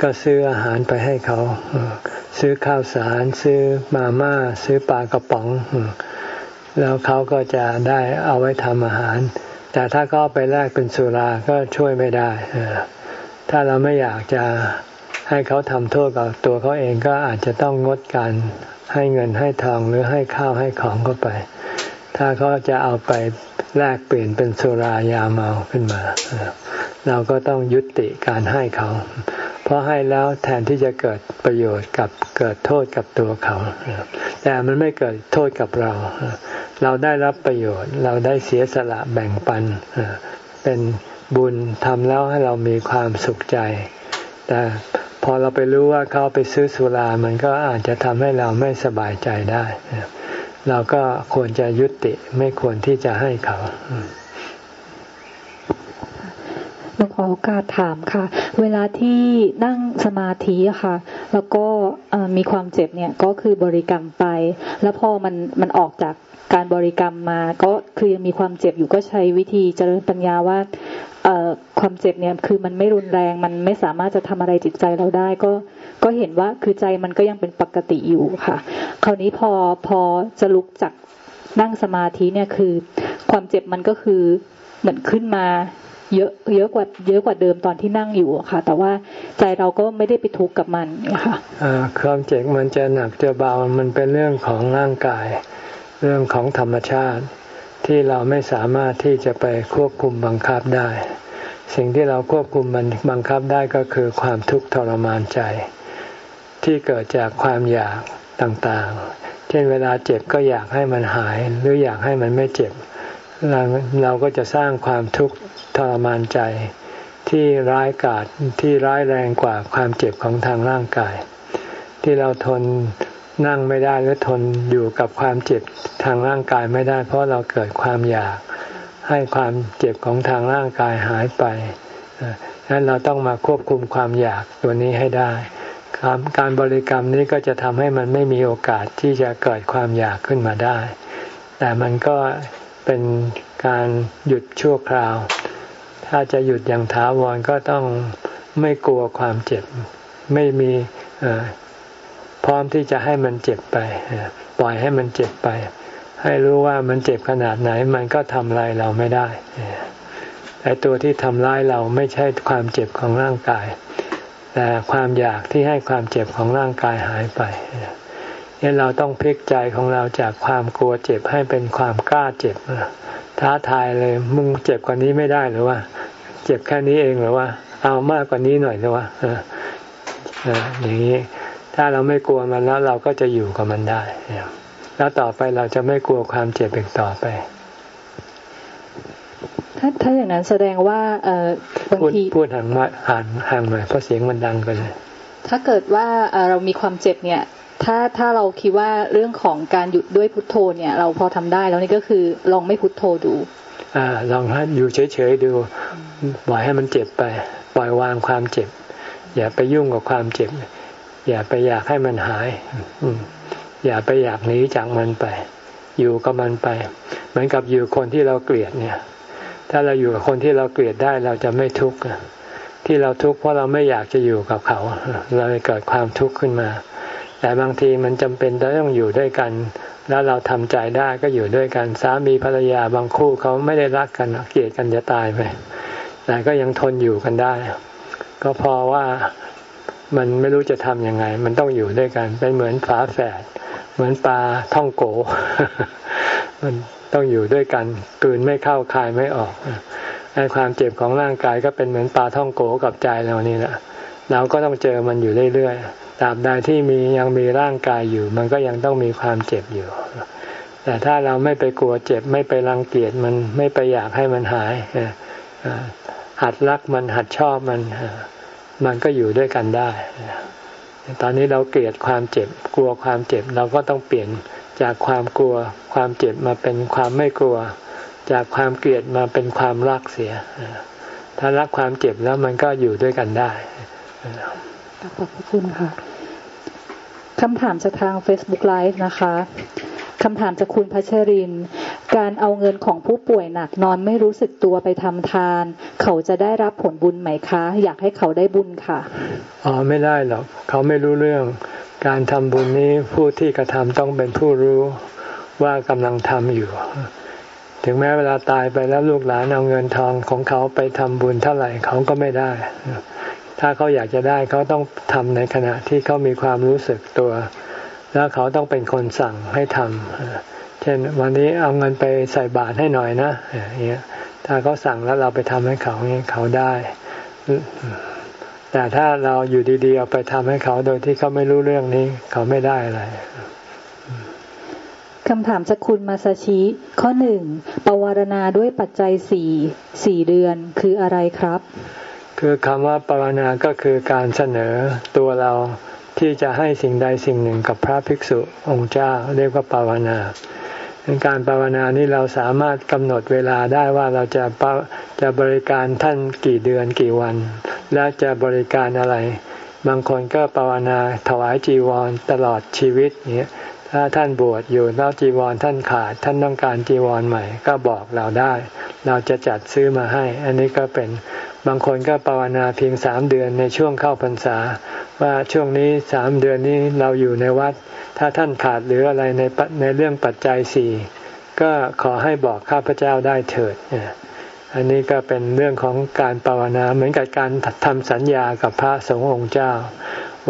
ก็ซื้ออาหารไปให้เขา ซื้อข้าวสาร ซื้อมาม่า ซื้อปลากระป๋อง แล้วเขาก็จะได้เอาไว้ทำอาหาร แต่ถ้าเขาไปแลกเป็นสุรา ก็ช่วยไม่ได้ ถ้าเราไม่อยากจะให้เขาทำโทษกับตัวเขาเองก็อาจจะต้องงดการให้เงินให้ทองหรือให้ข้าวให้ของเข้าไป ถ้าเขาจะเอาไปแลกเปลี่ยนเป็นสุรายาเมาขึ้นมา เราก็ต้องยุติการให้เขา เพราะให้แล้วแทนที่จะเกิดประโยชน์กับเกิดโทษกับตัวเขา แต่มันไม่เกิดโทษกับเรา เราได้รับประโยชน์ เราได้เสียสละแบ่งปันเป็น บุญทำแล้วให้เรามีความสุขใจ แต่พอเราไปรู้ว่าเขาไปซื้อสุรามันก็อาจจะทำให้เราไม่สบายใจได้ เราก็ควรจะยุติไม่ควรที่จะให้เขาหลวงขอโอกาสถามค่ะ เวลาที่นั่งสมาธิค่ะ แล้วก็มีความเจ็บเนี่ยก็คือบริกรรมไป แล้วพอมันมันออกจากการบริกรรมมา ก็คือยังมีความเจ็บอยู่ก็ใช้วิธีเจริญปัญญาว่า ความเจ็บเนี่ยคือมันไม่รุนแรงมันไม่สามารถจะทำอะไรจิตใจเราได้ ก็ก็เห็นว่าคือใจมันก็ยังเป็นปกติอยู่ค่ะ คราวนี้พอพอจะลุกจากนั่งสมาธิเนี่ยคือ ความเจ็บมันก็คือเหมือนขึ้นมาเยอะเยอะกว่าเยอะกว่าเดิมตอนที่นั่งอยู่ค่ะ แต่ว่าใจเราก็ไม่ได้ไปทุกข์กับมันค่ะความเจ็บมันจะหนักจะเบามันเป็นเรื่องของร่างกาย เรื่องของธรรมชาติ ที่เราไม่สามารถที่จะไปควบคุมบังคับได้ สิ่งที่เราควบคุมมันบังคับได้ก็คือความทุกข์ทรมานใจ ที่เกิดจากความอยากต่างๆ เช่นเวลาเจ็บก็อยากให้มันหาย หรืออยากให้มันไม่เจ็บ เราเราก็จะสร้างความทุกข์ทรมานใจ ที่ร้ายกาจที่ร้ายแรงกว่าความเจ็บของทางร่างกาย ที่เราทน นั่งไม่ได้หรือทนอยู่กับความเจ็บทางร่างกายไม่ได้ เพราะเราเกิดความอยากให้ความเจ็บของทางร่างกายหายไปดังนั้นเราต้องมาควบคุมความอยากตัวนี้ให้ได้การบริกรรมนี้ก็จะทำให้มันไม่มีโอกาสที่จะเกิดความอยากขึ้นมาได้ แต่มันก็เป็นการหยุดชั่วคราว ถ้าจะหยุดอย่างถาวรก็ต้องไม่กลัวความเจ็บ ไม่มี พร้อมที่จะให้มันเจ็บไปปล่อยให้มันเจ็บไป ให้รู้ว่ามันเจ็บขนาดไหน มันก็ทำลายเราไม่ได้แต่ตัวที่ทำร้ายเราไม่ใช่ความเจ็บของร่างกาย แต่ความอยากที่ให้ความเจ็บของร่างกายหายไปนี่เราต้องพลิกใจของเราจากความกลัวเจ็บให้เป็นความกล้าเจ็บท้าทายเลยมึงเจ็บกว่านี้ไม่ได้หรือว่า เจ็บแค่นี้เองหรือว่า เอามากกว่านี้หน่อยหรือว่าอย่างนี้ ถ้าเราไม่กลัวมันแล้วเราก็จะอยู่กับมันได้ แล้วต่อไปเราจะไม่กลัวความเจ็บอีกต่อไป ถ้าถ้าอย่างนั้นแสดงว่าเออบางทีพูดห่างมาห่างห่างหน่อยเพราะเสียงมันดังกันเลยถ้าเกิดว่าเรามีความเจ็บเนี่ย ถ้าถ้าเราคิดว่าเรื่องของการหยุดด้วยพุทโธเนี่ย เราพอทำได้แล้วนี่ก็คือลองไม่พุทโธดูอ่าลองให้อยู่เฉยๆดูปล่อยให้มันเจ็บไป ปล่อยวางความเจ็บ อย่าไปยุ่งกับความเจ็บ อย่าไปอยากให้มันหาย อย่าไปอยากหนีจากมันไป อยู่กับมันไป เหมือนกับอยู่คนที่เราเกลียดเนี่ย ถ้าเราอยู่กับคนที่เราเกลียดได้เราจะไม่ทุกข์ที่เราทุกข์เพราะเราไม่อยากจะอยู่กับเขา เราเลยเกิดความทุกข์ขึ้นมา แต่บางทีมันจำเป็นต้องอยู่ด้วยกัน แล้วเราทำใจได้ก็อยู่ด้วยกัน สามีภรรยาบางคู่เขาไม่ได้รักกันเกลียดกันจะตายไป แต่ก็ยังทนอยู่กันได้ ก็เพราะว่า มันไม่รู้จะทำยังไง มันต้องอยู่ด้วยกัน เป็นเหมือนฝาแฝด เหมือนปลาท่องโก มันต้องอยู่ด้วยกันกืนไม่เข้าคายไม่ออกไอ้ความเจ็บของร่างกายก็เป็นเหมือนปลาท่องโกกับใจเรานี่แหละ เราก็ต้องเจอมันอยู่เรื่อยๆ ตราบใดที่มียังมีร่างกายอยู่ มันก็ยังต้องมีความเจ็บอยู่ แต่ถ้าเราไม่ไปกลัวเจ็บ ไม่ไปรังเกียจมัน ไม่ไปอยากให้มันหาย หัดรักมันหัดชอบมัน มันก็อยู่ด้วยกันได้ ตอนนี้เราเกลียดความเจ็บ กลัวความเจ็บ เราก็ต้องเปลี่ยนจากความกลัว ความเจ็บมาเป็นความไม่กลัว จากความเกลียดมาเป็นความรักเสีย ถ้ารักความเจ็บแล้วมันก็อยู่ด้วยกันได้ขอบคุณค่ะคำถามจากทาง Facebook Live นะคะ คำถามจากคุณพัชริน การเอาเงินของผู้ป่วยหนักนอนไม่รู้สึกตัวไปทำทาน เขาจะได้รับผลบุญไหมคะ อยากให้เขาได้บุญค่ะอ๋อไม่ได้หรอกเขาไม่รู้เรื่อง การทำบุญนี้ผู้ที่กระทำต้องเป็นผู้รู้ว่ากำลังทำอยู่ ถึงแม้เวลาตายไปแล้วลูกหลานเอาเงินทองของเขาไปทำบุญเท่าไหร่เขาก็ไม่ได้ ถ้าเขาอยากจะได้เขาต้องทำในขณะที่เขามีความรู้สึกตัว แล้วเขาต้องเป็นคนสั่งให้ทำเช่นวันนี้เอาเงินไปใส่บาตรให้หน่อยนะอย่างเงี้ยถ้าเขาสั่งแล้วเราไปทำให้เขาเนี่ยเขาได้ แต่ถ้าเราอยู่ดีๆเอาไปทำให้เขาโดยที่เขาไม่รู้เรื่องนี้ เขาไม่ได้อะไรคำถามจากคุณมาซาชิ ข้อหนึ่งปวารณาด้วยปัจจัยสี่สี่เดือนคืออะไรครับ คือคำว่าปรณาก็คือการเสนอตัวเรา ที่จะให้สิ่งใดสิ่งหนึ่งกับพระภิกษุองค์เจ้าเรียกว่าปรณาการภาวนานี้เราสามารถกำหนดเวลาได้ว่าเราจะจะบริการท่านกี่เดือนกี่วัน และจะบริการอะไร บางคนก็ภาวนาถวายจีวรตลอดชีวิตเนี่ยถ้าท่านบวชอยู่แล้วจีวรท่านขาด ท่านต้องการจีวรใหม่ ก็บอกเราได้ เราจะจัดซื้อมาให้ อันนี้ก็เป็น บางคนก็ภาวนาเพียงสามเดือนในช่วงเข้าพรรษา ว่าช่วงนี้สามเดือนนี้เราอยู่ในวัด ถ้าท่านขาดหรืออะไรในในเรื่องปัจจัยสี่ก็ขอให้บอกข้าพเจ้าได้เถิด อันนี้ก็เป็นเรื่องของการภาวนาเหมือนกับการทำสัญญากับพระสงฆ์องค์เจ้า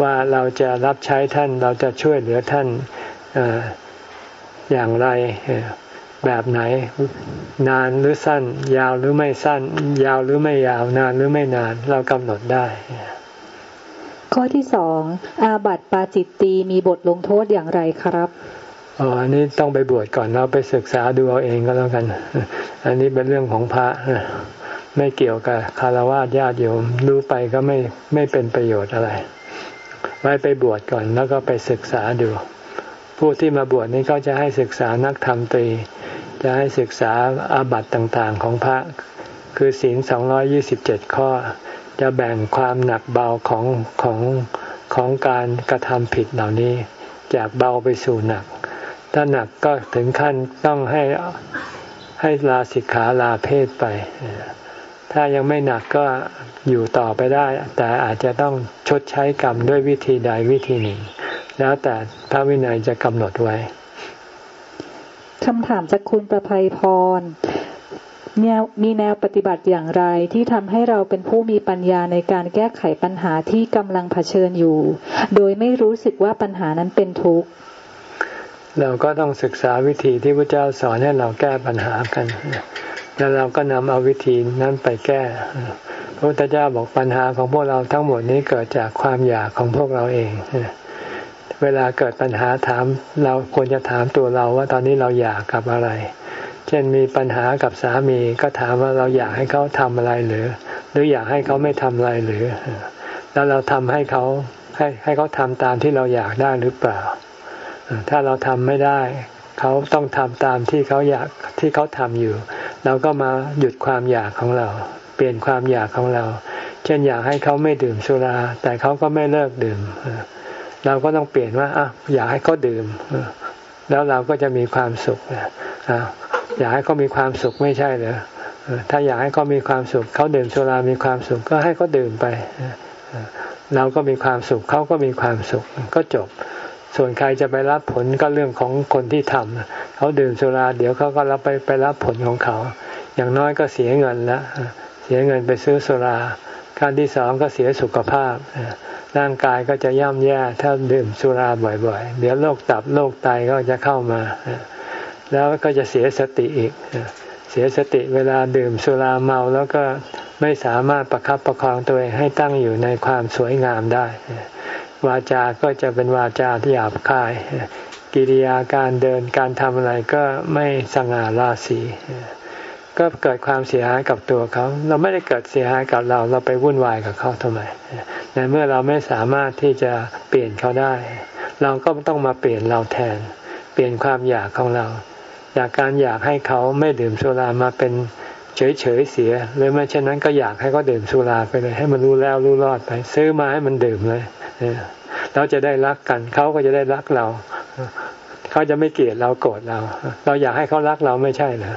ว่าเราจะรับใช้ท่านเราจะช่วยเหลือท่านอย่างไร แบบไหน นานหรือสั้น ยาวหรือไม่สั้น ยาวหรือไม่ยาว นานหรือไม่นาน เรากำหนดได้ ข้อที่สองอาบัติปาจิตตีมีบทลงโทษอย่างไรครับอ๋ออันนี้ต้องไปบวชก่อนเราไปศึกษาดูเอาเองก็แล้วกัน อันนี้เป็นเรื่องของพระไม่เกี่ยวกับคารวะญาติโยมรู้ไปก็ไม่ไม่เป็นประโยชน์อะไร ไว้ไปบวชก่อนแล้วก็ไปศึกษาดู ผู้ที่มาบวชนี้ก็จะให้ศึกษานักธรรมตรี จะให้ศึกษาอาบัติต่างๆของพระ คือศีลสองร้อยี่สิบเจ็ดข้อ จะแบ่งความหนักเบาของของของการกระทำผิดเหล่านี้ จากเบาไปสู่หนัก ถ้าหนักก็ถึงขั้นต้องให้ให้ลาสิกขาลาเพศไป ถ้ายังไม่หนักก็อยู่ต่อไปได้ แต่อาจจะต้องชดใช้กรรมด้วยวิธีใดวิธีหนึ่ง แล้วแต่พระวินัยจะกำหนดไว้ คำถามจากคุณประภัยพรแนวมีแนวปฏิบัติอย่างไรที่ทำให้เราเป็นผู้มีปัญญาในการแก้ไขปัญหาที่กำลังเผชิญอยู่ โดยไม่รู้สึกว่าปัญหานั้นเป็นทุกข์เราก็ต้องศึกษาวิธีที่พระเจ้าสอนให้เราแก้ปัญหากันแล้วเราก็นำเอาวิธีนั้นไปแก้ พระพุทธเจ้าบอกปัญหาของพวกเราทั้งหมดนี้เกิดจากความอยากของพวกเราเอง เวลาเกิดปัญหาถาม เราควรจะถามตัวเราว่าตอนนี้เราอยากกับอะไร เช่นมีปัญหากับสามีก็ถามว่าเราอยากให้เขาทำอะไรหรือ หรืออยากให้เขาไม่ทำอะไรหรือ แล้วเราทำให้เขาให้ให้เขาทำตามที่เราอยากได้หรือเปล่า ถ้าเราทำไม่ได้เขาต้องทำตามที่เขาอยากที่เขาทำอยู่ เราก็มาหยุดความอยากของเรา เปลี่ยนความอยากของเรา เช่นอยากให้เขาไม่ดื่มสุรา แต่เขาก็ไม่เลิกดื่มเราก็ต้องเปลี่ยนว่าอะอยากให้เขาดื่ม แล้วเราก็จะมีความสุขอยากให้เขามีความสุขไม่ใช่เหรอถ้าอยากให้เขามีความสุขเขาดื่มโซลามีความสุขก็ให้เขาดื่มไปเราก็มีความสุขเขาก็มีความสุขก็จบ ส่วนใครจะไปรับผลก็เรื่องของคนที่ทำเขาดื่มโซลาเดี๋ยวเขาก็รับไปไปรับผลของเขา อย่างน้อยก็เสียเงินแล้วเสียเงินไปซื้อโซลา การที่สองก็เสียสุขภาพ ร่างกายก็จะย่ำแย่ถ้าดื่มสุราบ่อยๆ เดี๋ยวโรคตับโรคไตก็จะเข้ามา แล้วก็จะเสียสติอีก เสียสติเวลาดื่มสุราเมาแล้วก็ไม่สามารถประครับประคองตัวเองให้ตั้งอยู่ในความสวยงามได้ วาจา ก็จะเป็นวาจาที่หยาบคาย กิริยาการเดินการทำอะไรก็ไม่สง่าราศี ก็เกิดความเสียหายกับตัวเขา เราไม่ได้เกิดเสียหายกับเรา เราไปวุ่นวายกับเขาทำไมในเมื่อเราไม่สามารถที่จะเปลี่ยนเขาได้ เราก็ต้องมาเปลี่ยนเราแทน เปลี่ยนความอยากของเรา จากการอยากให้เขาไม่ดื่มสุรามาเป็นเฉยเฉยเสียหรือไม่เช่นนั้นก็อยากให้เขาดื่มสุราไปเลย ให้มันรู้แล้วรู้รอดไป ซื้อมาให้มันดื่มเลยเราจะได้รักกันเขาก็จะได้รักเราเขาจะไม่เกลียดเราโกรธเรา เราอยากให้เขารักเราไม่ใช่เหรอ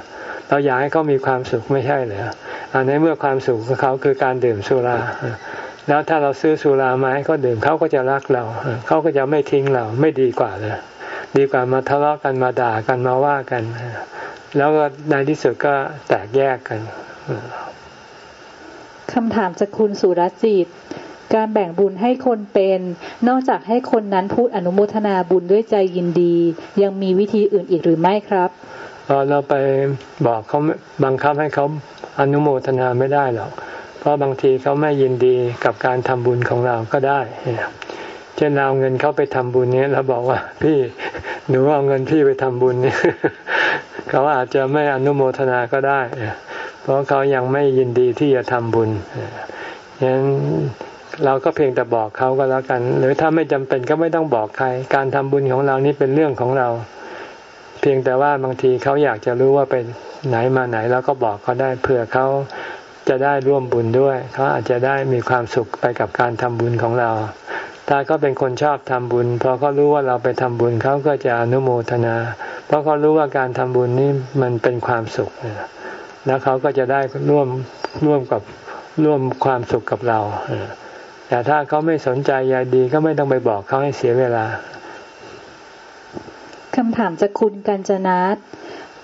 เราอยากให้เขามีความสุขไม่ใช่เหรออันนี้เมื่อความสุขของเขาคือการดื่มสุราแล้วถ้าเราซื้อสุรามาให้เขาดื่มเขาก็จะรักเราเขาก็จะไม่ทิ้งเราไม่ดีกว่าเลยดีกว่ามาทะเลาะกันมาด่ากันมาว่ากัน แล้วก็ในที่สุดก็แตกแยกกันคำถามจากคุณสุรจิต การแบ่งบุญให้คนเป็น นอกจากให้คนนั้นพูดอนุโมทนาบุญด้วยใจยินดี ยังมีวิธีอื่นอีกหรือไม่ครับ เราไปบอกเขาบังคับให้เขาอนุโมทนาไม่ได้หรอกเพราะบางทีเขาไม่ยินดีกับการทำบุญของเราก็ได้เช่นเราเอาเงินเขาไปทำบุญเนี้ยเราบอกว่า พี่หนูเอาเงินพี่ไปทำบุญเนี่ยเขาอาจจะไม่อนุโมทนาก็ได้ เพราะเขายังไม่ยินดีที่จะทำบุญฉะนั้นเราก็เพียงแต่บอกเขาก็แล้วกัน หรือถ้าไม่จำเป็นก็ไม่ต้องบอกใคร การทำบุญของเรานี่เป็นเรื่องของเรา เพียงแต่ว่าบางทีเขาอยากจะรู้ว่าไปไหนมาไหนแล้วก็บอกเขาได้เผื่อเขาจะได้ร่วมบุญด้วยเขาอาจจะได้มีความสุขไปกับการทำบุญของเรา ถ้าเขาเป็นคนชอบทำบุญพอเขารู้ว่าเราไปทำบุญเขาก็จะอนุโมทนา เพราะเขารู้ว่าการทำบุญนี้มันเป็นความสุขแล้วเขาก็จะได้ร่วมร่วมกับร่วมความสุขกับเราแต่ถ้าเขาไม่สนใจยายดีก็ไม่ต้องไปบอกเขาให้เสียเวลา คำถามจากคุณกัญจนาต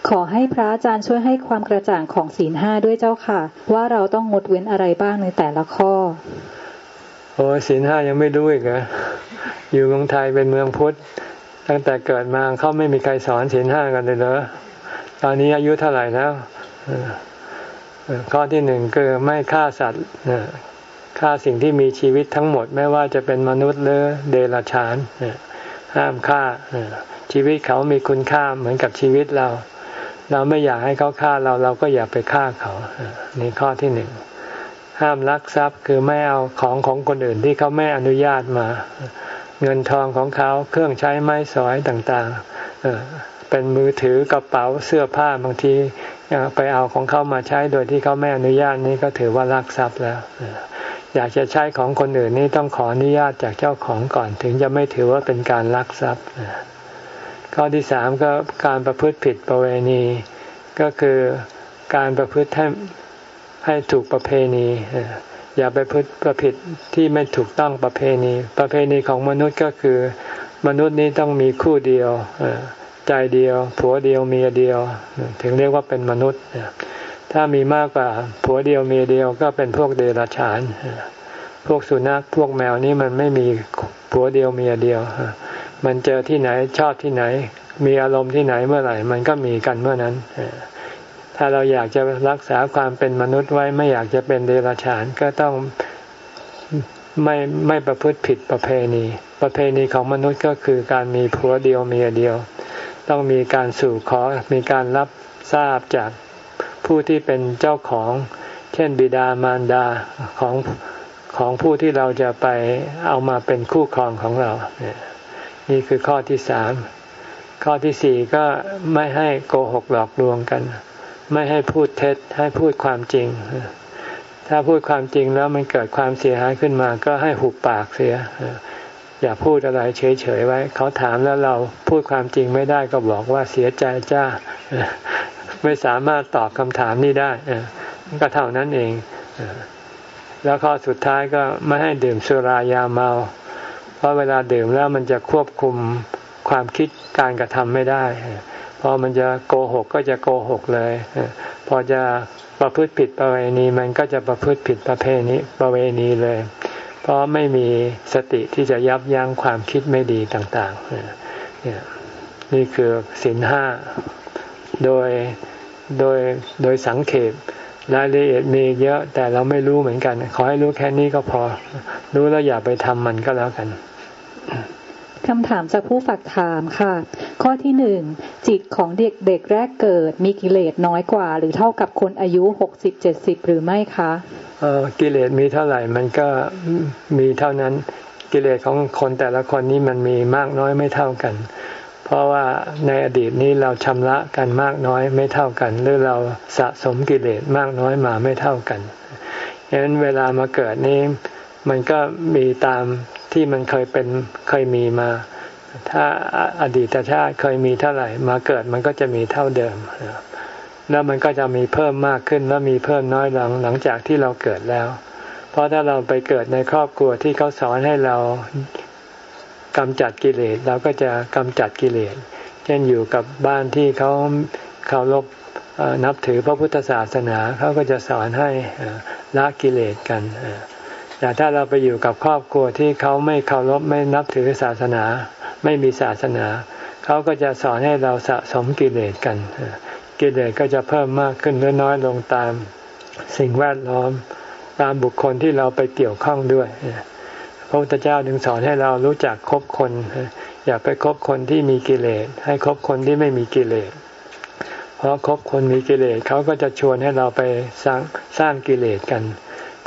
ขอให้พระอาจารย์ช่วยให้ความกระจ่างของศีลห้าด้วยเจ้าค่ะ ว่าเราต้องงดเว้นอะไรบ้างในแต่ละข้อ โอ้ศีลห้ายังไม่รู้อีกเหรออยู่เมืองไทยเป็นเมืองพุทธ ตั้งแต่เกิดมาเขาไม่มีใครสอนศีลห้ากันเลยเหรอตอนนี้อายุเท่าไหร่แล้วข้อที่หนึ่งคือไม่ฆ่าสัตว์ฆ่าสิ่งที่มีชีวิตทั้งหมด ไม่ว่าจะเป็นมนุษย์หรือเดรัจฉานห้ามฆ่า ชีวิตเขามีคุณค่าเหมือนกับชีวิตเรา เราไม่อยากให้เขาฆ่าเราเราก็อย่าไปฆ่าเขานี่ข้อที่หนึ่งห้ามลักทรัพย์คือไม่เอาของของคนอื่นที่เขาไม่อนุญาตมา เงินทองของเขาเครื่องใช้ไม้สอยต่างๆเป็นมือถือกระเป๋าเสื้อผ้าบางทีไปเอาของเขามาใช้โดยที่เขาไม่อนุญาตนี่ก็ถือว่าลักทรัพย์แล้วอยากจะใช้ของคนอื่นนี่ต้องขออนุญาตจากเจ้าของก่อน ถึงจะไม่ถือว่าเป็นการลักทรัพย์ ข้อที่สามก็การประพฤติผิดประเวณี ก็คือการประพฤติให้ให้ถูกประเพณี อย่าไปพฤติประผิดที่ไม่ถูกต้องประเพณี ประเพณีของมนุษย์ก็คือ มนุษย์นี้ต้องมีคู่เดียวใจเดียว ผัวเดียวเมียเดียว ถึงเรียกว่าเป็นมนุษย์ ถ้ามีมากกว่าผัวเดียวเมียเดียวก็เป็นพวกเดรัจฉาน พวกสุนัขพวกแมวนี้มันไม่มีผัวเดียวเมียเดียว มันเจอที่ไหนชอบที่ไหน มีอารมณ์ที่ไหนเมื่อไหร่ มันก็มีกันเมื่อนั้น ถ้าเราอยากจะรักษาความเป็นมนุษย์ไว้ไม่อยากจะเป็นเดรัจฉานก็ต้องไม่ไม่ประพฤติผิดประเพณี ประเพณีของมนุษย์ก็คือการมีผัวเดียวเมียเดียว ต้องมีการสู่ขอมีการรับทราบจากผู้ที่เป็นเจ้าของ เช่นบิดามารดาของของผู้ที่เราจะไปเอามาเป็นคู่ครองของเรานี่ นี่คือข้อที่สามข้อที่สี่ก็ไม่ให้โกหกหลอกลวงกัน ไม่ให้พูดเท็จให้พูดความจริง ถ้าพูดความจริงแล้วมันเกิดความเสียหายขึ้นมา ก็ให้หุบปากเสีย อย่าพูดอะไรเฉยๆไว้ เขาถามแล้วเราพูดความจริงไม่ได้ก็บอกว่าเสียใจจ้า ไม่สามารถตอบคำถามนี้ได้ก็เท่านั้นเองแล้วข้อสุดท้ายก็ไม่ให้ดื่มสุรายาเมา เพราะเวลาดื่มแล้วมันจะควบคุมความคิดการกระทำไม่ได้ พอมันจะโกหกก็จะโกหกเลย พอจะประพฤติผิดประเวณีมันก็จะประพฤติผิดประเพณีประเวณีเลย เพราะไม่มีสติที่จะยับยั้งความคิดไม่ดีต่างๆ นี่คือสินห้าโดยโดยโดยสังเขป รายละเอียดมีเยอะแต่เราไม่รู้เหมือนกัน ขอให้รู้แค่นี้ก็พอ รู้แล้วอย่าไปทำมันก็แล้วกันคำถามจากผู้ฝากถามค่ะ ข้อที่หนึ่งจิตของเด็กเด็กแรกเกิดมีกิเลสน้อยกว่า หรือเท่ากับคนอายุหกสิบเจ็ดสิบหรือไม่คะเออกิเลสมีเท่าไหร่มันก็มีเท่านั้น กิเลสของคนแต่ละคนนี้มันมีมากน้อยไม่เท่ากัน เพราะว่าในอดีตนี้เราชำระกันมากน้อยไม่เท่ากัน หรือเราสะสมกิเลสมากน้อยมาไม่เท่ากันฉะนั้นเวลามาเกิดนี้มันก็มีตามที่มันเคยเป็นเคยมีมา ถ้าอดีตชาติเคยมีเท่าไหร่ มาเกิดมันก็จะมีเท่าเดิม แล้วมันก็จะมีเพิ่มมากขึ้นแล้วมีเพิ่มน้อยหลังหลังจากที่เราเกิดแล้ว เพราะถ้าเราไปเกิดในครอบครัวที่เขาสอนให้เรา กำจัดกิเลสเราก็จะกำจัดกิเลส เช่นอยู่กับบ้านที่เขาเคารพนับถือพระพุทธศาสนาเขาก็จะสอนให้ละกิเลสกัน แต่ถ้าเราไปอยู่กับครอบครัวที่เขาไม่เคารพไม่นับถือศาสนา ไม่มีศาสนา เขาก็จะสอนให้เราสะสมกิเลสกัน กิเลสก็จะเพิ่มมากขึ้นหรือน้อยลงตามสิ่งแวดล้อมตามบุคคลที่เราไปเกี่ยวข้องด้วย พระพุทธเจ้าถึงสอนให้เรารู้จักคบคน อย่าไปคบคนที่มีกิเลส ให้คบคนที่ไม่มีกิเลส เพราะคบคนมีกิเลสเขาก็จะชวนให้เราไปสร้างสร้างกิเลสกัน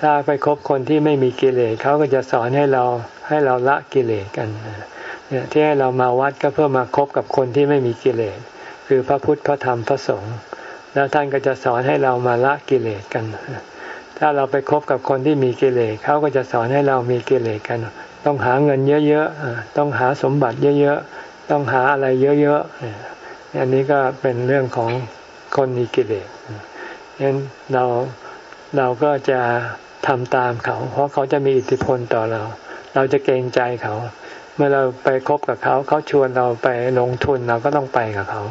ถ้าไปคบคนที่ไม่มีกิเลสเขาก็จะสอนให้เราให้เราละกิเลสกันเนี่ยที่ให้เรามาวัดก็เพื่อมาคบกับคนที่ไม่มีกิเลส คือพระพุทธพระธรรมพระสงฆ์แล้วท่านก็จะสอนให้เรามาละกิเลสกัน ถ้าเราไปคบกับคนที่มีกิเลสเขาก็จะสอนให้เรามีกิเลสกัน ต้องหาเงินเยอะๆต้องหาสมบัติเยอะๆต้องหาอะไรเยอะๆอันนี้ก็เป็นเรื่องของคนมีกิเลสงั้นเราเราก็จะทำตามเขา เพราะเขาจะมีอิทธิพลต่อเรา เราจะเกรงใจเขา เมื่อเราไปคบกับเขา เขาชวนเราไปลงทุนเราก็ต้องไปกับเขา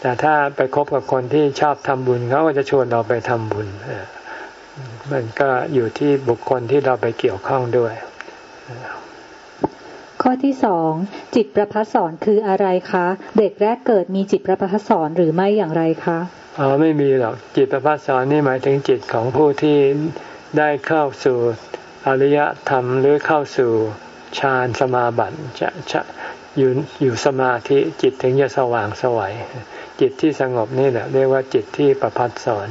แต่ถ้าไปคบกับคนที่ชอบทำบุญเขาก็จะชวนเราไปทำบุญ มันก็อยู่ที่บุคคลที่เราไปเกี่ยวข้องด้วย ข้อที่สองจิตประพัสสอนคืออะไรคะ เด็กแรกเกิดมีจิตประพัสสอนหรือไม่อย่างไรคะอ๋อไม่มีหรอกจิตประพัสสอนนี่หมายถึงจิตของผู้ที่ได้เข้าสู่อริยธรรมหรือเข้าสู่ฌานสมาบัติจะจะอยู่อยู่สมาธิจิตถึงจะสว่างสวัยจิตที่สงบนี่แหละเรียกว่าจิตที่ประพัดสอน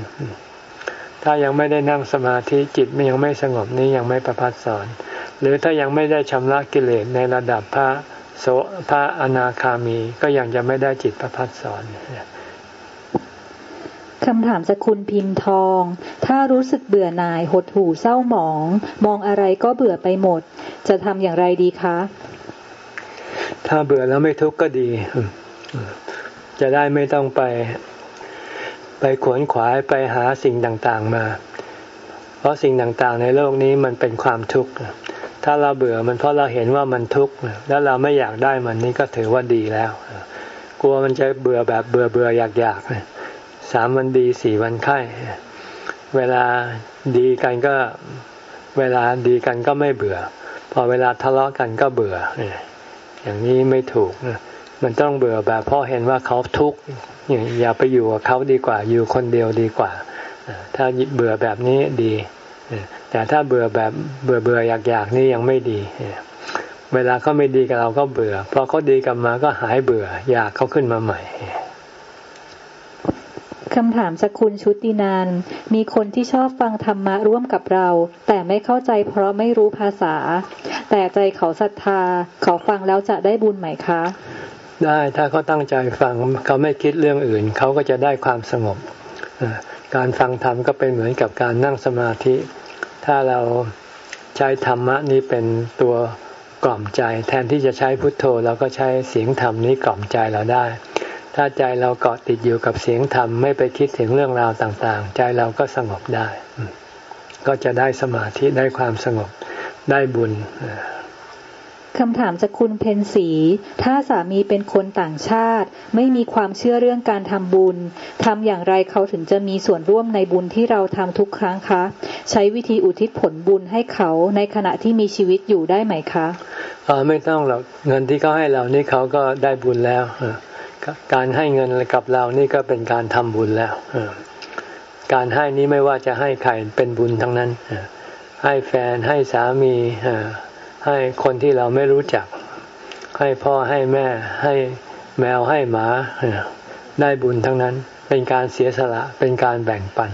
ถ้ายังไม่ได้นั่งสมาธิจิตมันยังไม่สงบนี้ยังไม่ประพัดสอน หรือถ้ายังไม่ได้ชำระกิเลสในระดับพระโสพระอนาคามีก็ยังจะไม่ได้จิตประพัดสอนคำถามสกุลพิมพ์ทอง ถ้ารู้สึกเบื่อหน่ายหดหู่เศร้าหมอง มองอะไรก็เบื่อไปหมด จะทำอย่างไรดีคะ ถ้าเบื่อแล้วไม่ทุกข์ก็ดี จะได้ไม่ต้องไป ไปขวนขวายไปหาสิ่งต่างๆมา เพราะสิ่งต่างๆ ในโลกนี้มันเป็นความทุกข์ ถ้าเราเบื่อมันเพราะเราเห็นว่ามันทุกข์ แล้วเราไม่อยากได้มันนี่ก็ถือว่าดีแล้ว กลัวมันจะเบื่อแบบเบื่อเบื่ออยากอยากสามวันดีสี่วันไข้ เวลาดีกันก็เวลาดีกันก็ไม่เบื่อ พอเวลาทะเลาะกันก็เบื่อ อย่างนี้ไม่ถูก มันต้องเบื่อแบบเพราะเห็นว่าเขาทุกข์อย่าไปอยู่กับเขาดีกว่า อยู่คนเดียวดีกว่า ถ้าเบื่อแบบนี้ดี แต่ถ้าเบื่อแบบเบื่อเบื่ออยากอยากนี่ยังไม่ดี เวลาเขาไม่ดีกับเราก็เบื่อพอเขาดีกลับมาก็หายเบื่อ อยากเขาขึ้นมาใหม่คำถามสกุลชุตินาน มีคนที่ชอบฟังธรรมะร่วมกับเรา แต่ไม่เข้าใจเพราะไม่รู้ภาษา แต่ใจเขาศรัทธา เขาฟังแล้วจะได้บุญไหมคะ ได้ถ้าเขาตั้งใจฟังเขาไม่คิดเรื่องอื่น เขาก็จะได้ความสงบ การฟังธรรมก็เป็นเหมือนกับการนั่งสมาธิ ถ้าเราใช้ธรรมะนี้เป็นตัวกล่อมใจ แทนที่จะใช้พุทโธเราก็ใช้เสียงธรรมนี้กล่อมใจเราได้ ถ้าใจเราเกาะติดอยู่กับเสียงธรรมไม่ไปคิดถึงเรื่องราวต่างๆ ใจเราก็สงบได้ ก็จะได้สมาธิได้ความสงบได้บุญ คำถามจากคุณเพนสี ถ้าสามีเป็นคนต่างชาติ ไม่มีความเชื่อเรื่องการทำบุญ ทำอย่างไรเขาถึงจะมีส่วนร่วมในบุญที่เราทำทุกครั้งคะ ใช้วิธีอุทิศผลบุญให้เขาในขณะที่มีชีวิตอยู่ได้ไหมคะออไม่ต้องหรอก เงินที่เขาให้เรานี่เขาก็ได้บุญแล้ว การให้เงินกับเรานี่ก็เป็นการทำบุญแล้วการให้นี้ไม่ว่าจะให้ใครเป็นบุญทั้งนั้น ให้แฟนให้สามี ให้คนที่เราไม่รู้จัก ให้พ่อให้แม่ ให้แมวให้หมา ได้บุญทั้งนั้น เป็นการเสียสละเป็นการแบ่งปัน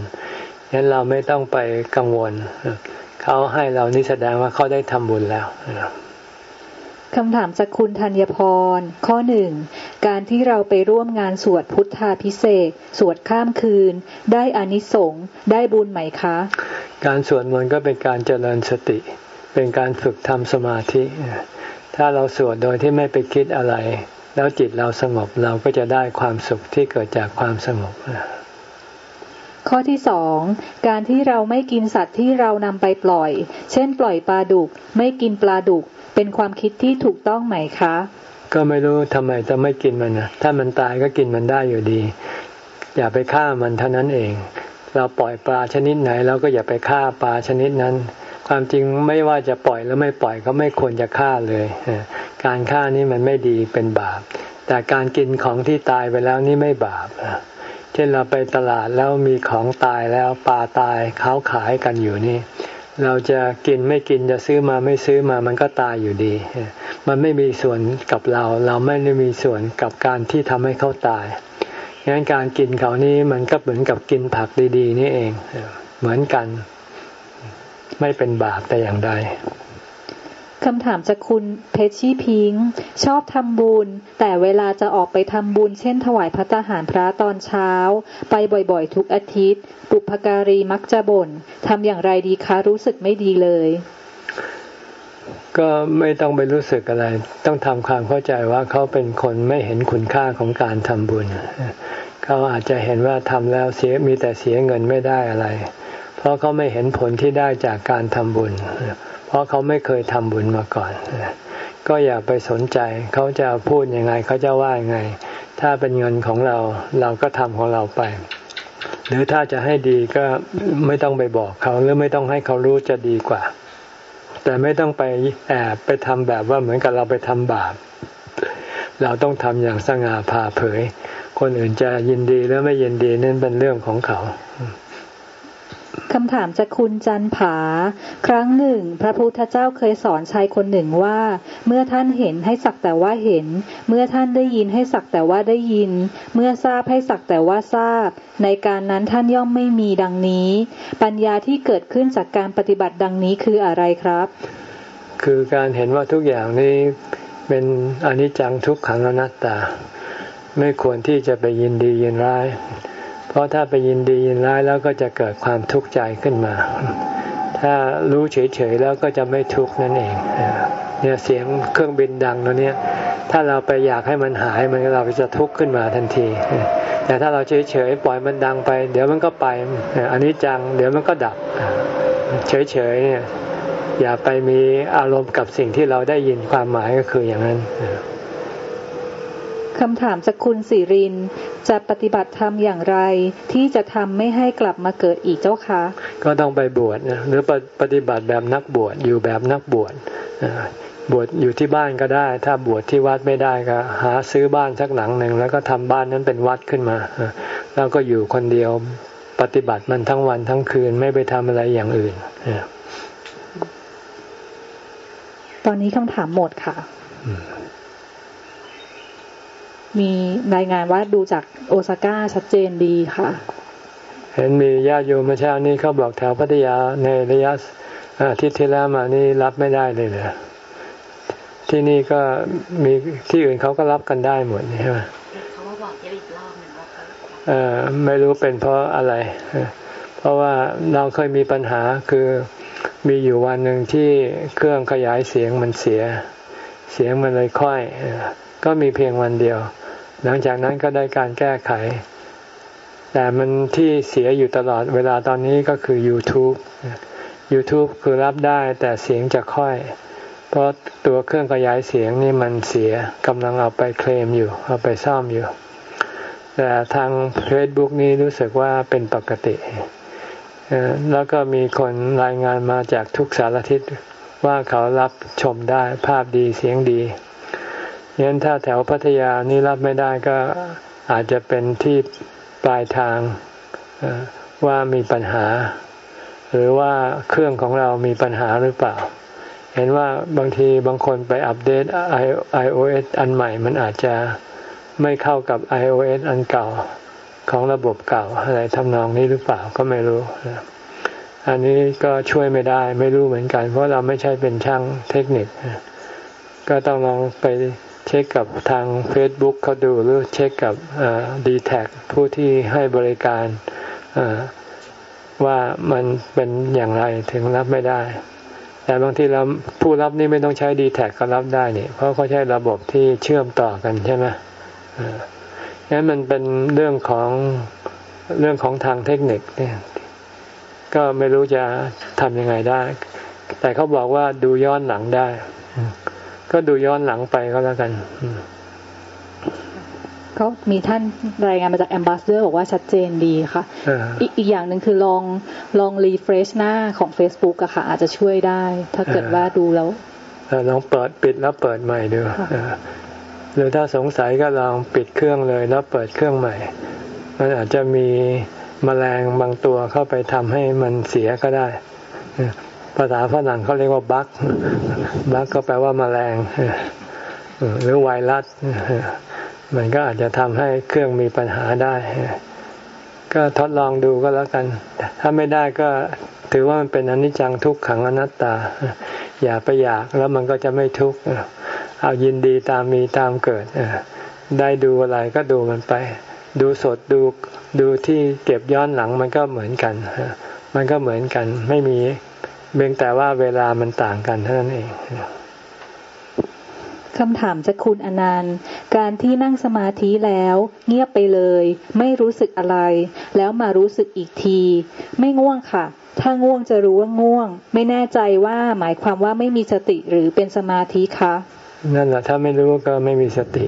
งั้นเราไม่ต้องไปกังวล เขาให้เรานี่แสดงว่าเขาได้ทำบุญแล้วคำถามจากคุณธัญพร ข้อหนึ่ง การที่เราไปร่วมงานสวดพุทธาพิเศษ สวดข้ามคืน ได้อานิสงส์ได้บุญไหมคะ การสวดมนต์ก็เป็นการเจริญสติ เป็นการฝึกทำสมาธิ ถ้าเราสวดโดยที่ไม่ไปคิดอะไร แล้วจิตเราสงบเราก็จะได้ความสุขที่เกิดจากความสงบข้อที่สองการที่เราไม่กินสัตว์ที่เรานำไปปล่อย เช่น ปล่อยปลาดุก ไม่กินปลาดุก เป็นความคิดที่ถูกต้องไหมคะ ก็ไม่รู้ทำไมจะไม่กินมันนะถ้ามันตายก็กินมันได้อยู่ดี อย่าไปฆ่ามันเท่านั้นเอง เราปล่อยปลาชนิดไหนเราก็อย่าไปฆ่าปลาชนิดนั้น ความจริงไม่ว่าจะปล่อยหรือไม่ปล่อยก็ไม่ควรจะฆ่าเลย การฆ่านี่มันไม่ดีเป็นบาป แต่การกินของที่ตายไปแล้วนี่ไม่บาปเช่นเราไปตลาดแล้วมีของตายแล้วปลาตายเขาขายกันอยู่นี่ เราจะกินไม่กินจะซื้อมาไม่ซื้อมามันก็ตายอยู่ดี มันไม่มีส่วนกับเรา เราไม่ได้มีส่วนกับการที่ทำให้เขาตายงั้นการกินเขานี้มันก็เหมือนกับกินผักดี ๆ นี่เองเหมือนกัน ไม่เป็นบาปแต่อย่างใดคำถามจากคุณเพชชี่พิง ชอบทำบุญ แต่เวลาจะออกไปทำบุญ เช่น ถวายพระทหารพระตอนเช้า ไปบ่อยๆ ทุกอาทิตย์ ปุพการีมักจะบ่นทำอย่างไรดีคะรู้สึกไม่ดีเลย ก็ไม่ต้องไปรู้สึกอะไร ต้องทำความเข้าใจว่าเขาเป็นคนไม่เห็นคุณค่าของการทำบุญ เขาอาจจะเห็นว่าทำแล้วเสียมีแต่เสียเงินไม่ได้อะไรเพ ราะเขาไม่เห็นผลที่ได้จากการทำบุญ เพราะเขาไม่เคยทำบุญมาก่อน ก็อย่าไปสนใจ เขาจะพูดยังไง เขาจะว่ายังไง ถ้าเป็นเงินของเราเราก็ทำของเราไป หรือถ้าจะให้ดีก็ไม่ต้องไปบอกเขาหรือไม่ต้องให้เขารู้จะดีกว่า แต่ไม่ต้องไปแอบไปทำแบบว่าเหมือนกับเราไปทำบาป เราต้องทำอย่างสง่าผ่าเผย คนอื่นจะยินดีหรือไม่ยินดีนั่นเป็นเรื่องของเขา คำถามจากคุณจันผา ครั้งหนึ่ง พระพุทธเจ้าเคยสอนชายคนหนึ่งว่า เมื่อท่านเห็นให้สักแต่ว่าเห็น เมื่อท่านได้ยินให้สักแต่ว่าได้ยิน เมื่อทราบให้สักแต่ว่าทราบ ในการนั้นท่านย่อมไม่มีดังนี้ ปัญญาที่เกิดขึ้นจากการปฏิบัติดังนี้คืออะไรครับ คือการเห็นว่าทุกอย่างนี้เป็นอนิจจังทุกขังอนัตตา ไม่ควรที่จะไปยินดียินร้าย ราะถ้าไปยินดียินร้ายแล้วก็จะเกิดความทุกข์ใจขึ้นมา ถ้ารู้เฉยๆแล้วก็จะไม่ทุกข์นั่นเองเนี่ยเสียงเครื่องบินดังแล้วเนี่ยถ้าเราไปอยากให้มันหายมันเราจะทุกข์ขึ้นมาทันที แต่ถ้าเราเฉยๆปล่อยมันดังไป เดี๋ยวมันก็ไปอันนี้จัง เดี๋ยวมันก็ดับ เฉยๆเนี่ยอย่าไปมีอารมณ์กับสิ่งที่เราได้ยินความหมายก็คืออย่างนั้น คำถามจากคุณสิริน จะปฏิบัติธรรมอย่างไร ที่จะทำไม่ให้กลับมาเกิดอีกเจ้าคะ ก็ต้องไปบวชนะหรือปฏิบัติแบบนักบวชอยู่แบบนักบวชบวชอยู่ที่บ้านก็ได้ ถ้าบวชที่วัดไม่ได้ก็หาซื้อบ้านสักหลังหนึ่งแล้วก็ทำบ้านนั้นเป็นวัดขึ้นมา แล้วก็อยู่คนเดียวปฏิบัติมันทั้งวันทั้งคืนไม่ไปทำอะไรอย่างอื่น ตอนนี้คำถามหมดค่ะ มีรายงานว่าดูจากโอซาก้าชัดเจนดีค่ะ เห็นมีญาติโยมมาเช้านี้เขาบอกแถวพัทยาในระยะอาทิตย์ที่แล้วมานี่รับไม่ได้เลยเลยที่นี่ก็มีที่อื่นเขาก็รับกันได้หมดใช่ไหมเขาบอกเยอะอีกรอบหนึ่งว่าเออไม่รู้เป็นเพราะอะไร เพราะว่าเราเคยมีปัญหาคือมีอยู่วันหนึ่งที่เครื่องขยายเสียงมันเสีย เสียงมันเลยค่อย ก็มีเพียงวันเดียว หลังจากนั้นก็ได้การแก้ไข แต่มันที่เสียอยู่ตลอดเวลาตอนนี้ก็คือ YouTube YouTube คือรับได้แต่เสียงจะค่อย เพราะตัวเครื่องขยายเสียงนี่มันเสียกำลังเอาไปเคลมอยู่ เอาไปซ่อมอยู่ แต่ทาง Facebook นี้รู้สึกว่าเป็นปกติ แล้วก็มีคนรายงานมาจากทุกสารทิศว่าเขารับชมได้ภาพดีเสียงดี ยันถ้าแถวพัทยานี่รับไม่ได้ก็อาจจะเป็นที่ปลายทางว่ามีปัญหา หรือว่าเครื่องของเรามีปัญหาหรือเปล่า เห็นว่าบางทีบางคนไปอัปเดต iOS อันใหม่มันอาจจะไม่เข้ากับ iOS อันเก่าของระบบเก่าอะไรทำนองนี้หรือเปล่าก็ไม่รู้ อันนี้ก็ช่วยไม่ได้ไม่รู้เหมือนกัน เพราะเราไม่ใช่เป็นช่างเทคนิค ก็ต้องลองไป เช็คกับทาง Facebook เขาดูหรือเช็คกับดีแท็ผู้ที่ให้บริการว่ามันเป็นอย่างไรถึงรับไม่ได้ แต่บางทีเราผู้รับนี่ไม่ต้องใช้ดีแท็ก็รับได้นี่เพราะเขาใช้ระบบที่เชื่อมต่อกันใช่ไหมนั้นมันเป็นเรื่องของเรื่องของทางเทคนิคเนี่ยก็ไม่รู้จะทำยังไงได้ แต่เขาบอกว่าดูย้อนหลังได้ ก็ดูย้อนหลังไปก็แล้วกันก็มีท่านรายงานมาจาก ambassador บอกว่าชัดเจนดีค่ะอีกอีกอย่างหนึ่งคือลองลอง refresh หน้าของ Facebook อะค่ะ อาจจะช่วยได้ ถ้าเกิดว่าดูแล้วลองเปิดปิดแล้วเปิดใหม่ดูหรือถ้าสงสัยก็ลองปิดเครื่องเลยแล้วเปิดเครื่องใหม่ มันอาจจะมีมแมลงบางตัวเข้าไปทำให้มันเสียก็ได้ ภาษาฝรั่งเขาเรียกว่า bug bug ก็แปลว่ามาแมลงหรือไวรัสมันก็อาจจะทำให้เครื่องมีปัญหาได้ ก็ทดลองดูก็แล้วกัน ถ้าไม่ได้ก็ถือว่ามันเป็นอนิจจังทุกขังอนัตตา อย่าไปอยากแล้วมันก็จะไม่ทุกข์เอายินดีตามมีตามเกิดได้ดูอะไรก็ดูมันไป ดูสดดูดูที่เก็บย้อนหลังมันก็เหมือนกันมันก็เหมือนกัน ไม่มี เพียงแต่ว่าเวลามันต่างกันเท่านั้นเองคำถามจากคุณอนันต์ การที่นั่งสมาธิแล้ว เงียบไปเลย ไม่รู้สึกอะไร แล้วมารู้สึกอีกที ไม่ง่วงค่ะ ถ้าง่วงจะรู้ว่าง่วง ไม่แน่ใจว่าหมายความว่าไม่มีสติหรือเป็นสมาธิคะนั่นแหละถ้าไม่รู้ก็ไม่มีสติ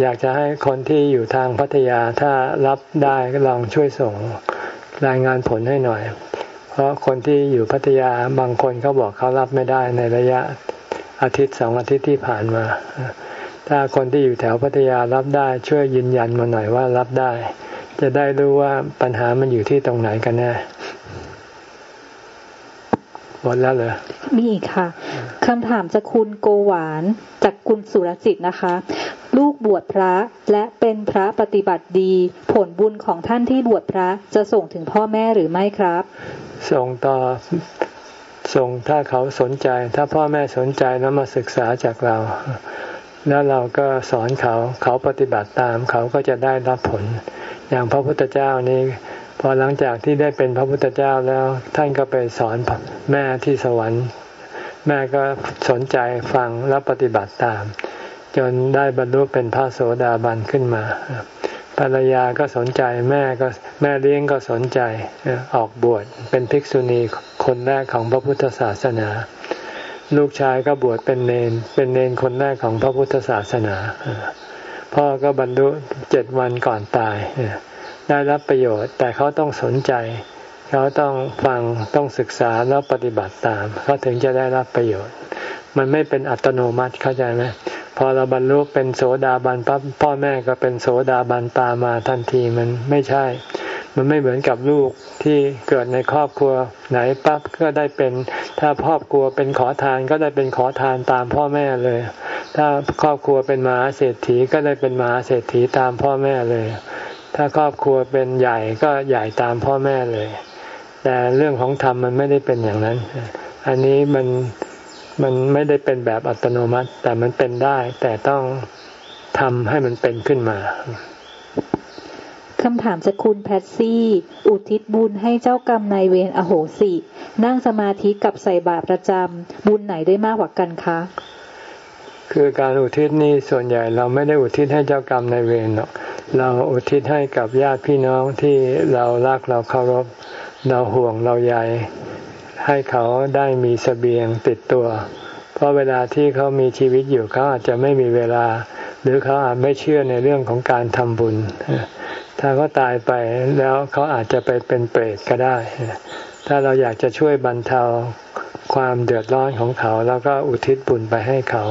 อยากจะให้คนที่อยู่ทางพัทยาถ้ารับได้ก็ลองช่วยส่งรายงานผลให้หน่อย เพราะคนที่อยู่พัทยาบางคนเขาบอกเขารับไม่ได้ในระยะอาทิตย์สองอาทิตย์ที่ผ่านมา ถ้าคนที่อยู่แถวพัทยารับได้ช่วยยืนยันมาหน่อยว่ารับได้ จะได้รู้ว่าปัญหามันอยู่ที่ตรงไหนกันแน่หมดแล้วเหรอมีอีกค่ะคำถามจากคุณโกหวานจากคุณสุรจิตนะคะ ลูกบวชพระและเป็นพระปฏิบัติดี ผลบุญของท่านที่บวชพระจะส่งถึงพ่อแม่หรือไม่ครับ ส่งต่อส่งถ้าเขาสนใจ ถ้าพ่อแม่สนใจแล้วมาศึกษาจากเรา แล้วเราก็สอนเขาเขาปฏิบัติตามเขาก็จะได้รับผล อย่างพระพุทธเจ้านี้พอหลังจากที่ได้เป็นพระพุทธเจ้าแล้วท่านก็ไปสอนแม่ที่สวรรค์ แม่ก็สนใจฟังแล้วปฏิบัติตาม จนได้บรรลุเป็นพระโสดาบันขึ้นมา ภรรยาก็สนใจแม่ก็แม่เลี้ยงก็สนใจออกบวชเป็นภิกษุณีคนแรกของพระพุทธศาสนา ลูกชายก็บวชเป็นเนนเป็นเนนคนแรกของพระพุทธศาสนาพ่อก็บรรลุเจ็ดวันก่อนตาย ได้รับประโยชน์ แต่เขาต้องสนใจ เขาต้องฟังต้องศึกษาแล้วปฏิบัติตามเขาถึงจะได้รับประโยชน์ มันไม่เป็นอัตโนมัติเข้าใจไหมพอเราบรรลุเป็นโสดาบันปั๊บพ่อแม่ก็เป็นโสดาบันตามมาทันทีมันไม่ใช่ มันไม่เหมือนกับลูกที่เกิดในครอบครัวไหนปั๊บก็ได้เป็น ถ้าครอบครัวเป็นขอทานก็ได้เป็นขอทานตามพ่อแม่เลย ถ้าครอบครัวเป็นมหาเศรษฐีก็ได้เป็นมหาเศรษฐีตามพ่อแม่เลย ถ้าครอบครัวเป็นใหญ่ก็ใหญ่ตามพ่อแม่เลย แต่เรื่องของธรรมมันไม่ได้เป็นอย่างนั้น อันนี้มัน มันไม่ได้เป็นแบบอัตโนมัติ แต่มันเป็นได้ แต่ต้องทำให้มันเป็นขึ้นมาคำถามจากคุณแพทซี่ อุทิศบุญให้เจ้ากรรมนายเวรอโหสิ นั่งสมาธิกับใส่บาตรประจำบุญไหนได้มากกว่ากันคะ คือการอุทิศนี่ส่วนใหญ่เราไม่ได้อุทิศให้เจ้ากรรมนายเวรหรอกเราอุทิศให้กับญาติพี่น้องที่เรารักเราเคารพ เราห่วงเราใย ให้เขาได้มีสเสบียงติดตัว เพราะเวลาที่เขามีชีวิตอยู่เขาอาจจะไม่มีเวลา หรือเขาอาจไม่เชื่อในเรื่องของการทำบุญ ถ้าเขาตายไปแล้วเขาอาจจะไปเป็นเปรตก็ได้ ถ้าเราอยากจะช่วยบรรเทาความเดือดร้อนของเขา แล้วก็อุทิศบุญไปให้เขา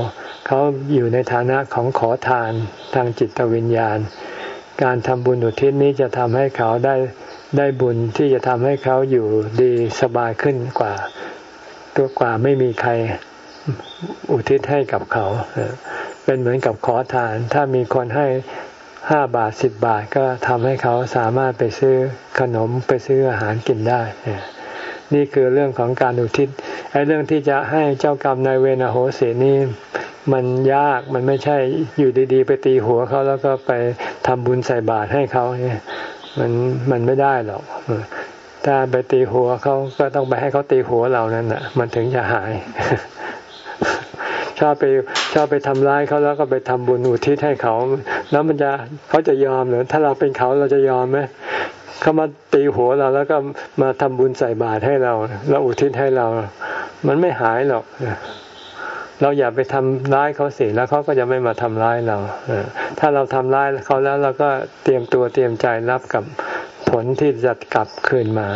เขาอยู่ในฐานะของขอทานทางจิตวิญญาณ การทำบุญอุทิศนี้จะทำให้เขาได้ ได้บุญที่จะทำให้เขาอยู่ดีสบายขึ้นกว่าตัวกว่าไม่มีใครอุทิศให้กับเขา เป็นเหมือนกับขอทาน ถ้ามีคนให้ห้าบาทสิบบาทก็ทำให้เขาสามารถไปซื้อขนมไปซื้ออาหารกินได้ นี่คือเรื่องของการอุทิศไอ้เรื่องที่จะให้เจ้ากรรมนายเวรโหสีนี่มันยากมันไม่ใช่อยู่ดีๆ ไปตีหัวเขาแล้วก็ไปทำบุญใส่บาตรให้เขา มันมันไม่ได้หรอกถ้าไปตีหัวเขาก็ต้องไปให้เขาตีหัวเรานั่นแหะมันถึงจะหาย ชอบไปชอบไปทำร้ายเขาแล้วก็ไปทำบุญอุทิศให้เขา แล้วมันจะเขาจะยอมหรือถ้าเราเป็นเขาเราจะยอมไหมเขามาตีหัวเราแล้วก็มาทำบุญใส่บาตรให้เรา แล้วอุทิศให้เรา มันไม่หายหรอก เราอย่าไปทำร้ายเขาสิแล้วเขาก็จะไม่มาทำร้ายเราถ้าเราทำร้ายเขาแล้วเราก็เตรียมตัวเตรียมใจรับกับผลที่จะกลับคืนมา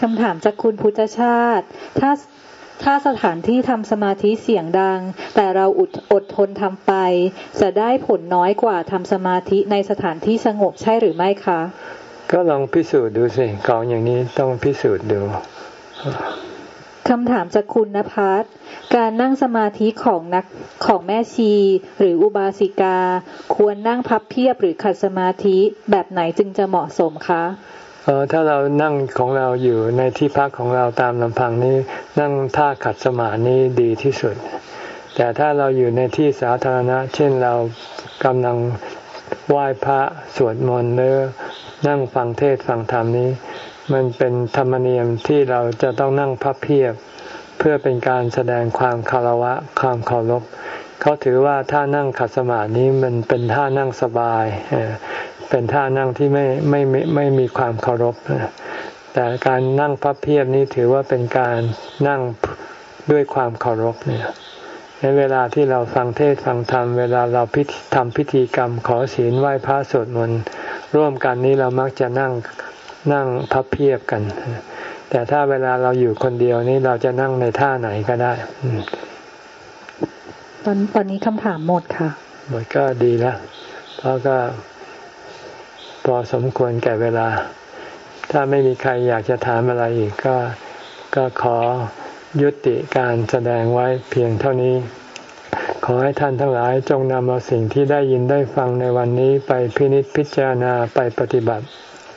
คำถามจากคุณพุทธชาติ ถ้าถ้าสถานที่ทำสมาธิเสียงดัง แต่เราอดอดทนทำไป จะได้ผลน้อยกว่าทำสมาธิในสถานที่สงบใช่หรือไม่คะ ก็ลองพิสูจน์ดูสิกองอย่างนี้ต้องพิสูจน์ดู คำถามจากคุณนภัสการนั่งสมาธิของนักของแม่ชี หรืออุบาสิกา ควรนั่งพับเพียบหรือขัดสมาธิแบบไหนจึงจะเหมาะสมคะเออถ้าเรานั่งของเราอยู่ในที่พักของเราตามลำพังนี้ นั่งท่าขัดสมาธินี้ดีที่สุด แต่ถ้าเราอยู่ในที่สาธารณะ เช่นเรากำลังไหว้พระสวดมนต์หรือนั่งฟังเทศฟังธรรมนี้ มันเป็นธรรมเนียมที่เราจะต้องนั่งพับเพียบ เพื่อเป็นการแสดงความคารวะความเคารพเขาถือว่าท่านั่งขัดสมาธินี้มันเป็นท่านั่งสบาย เป็นท่านั่งที่ไม่ไม่ไม่ไม่มีความเคารพ แต่การนั่งพับเพียบนี้ถือว่าเป็นการนั่งด้วยความเคารพเนี่ยในเวลาที่เราฟังเทศฟังธรรมเวลาเราพิทำพิธีกรรมขอศีลไหว้พระสวดมนต์ร่วมกันนี้เรามักจะนั่ง นั่งพับเพียบกัน แต่ถ้าเวลาเราอยู่คนเดียวนี้เราจะนั่งในท่าไหนก็ได้ตอนตอนนี้คำถามหมดค่ะหมดก็ดีแล้วเพราะก็พอสมควรแก่เวลา ถ้าไม่มีใครอยากจะถามอะไรอีกก็ก็ขอยุติการแสดงไว้เพียงเท่านี้ ขอให้ท่านทั้งหลายจงนำเอาสิ่งที่ได้ยินได้ฟังในวันนี้ไปพินิจพิจารณาไปปฏิบัติ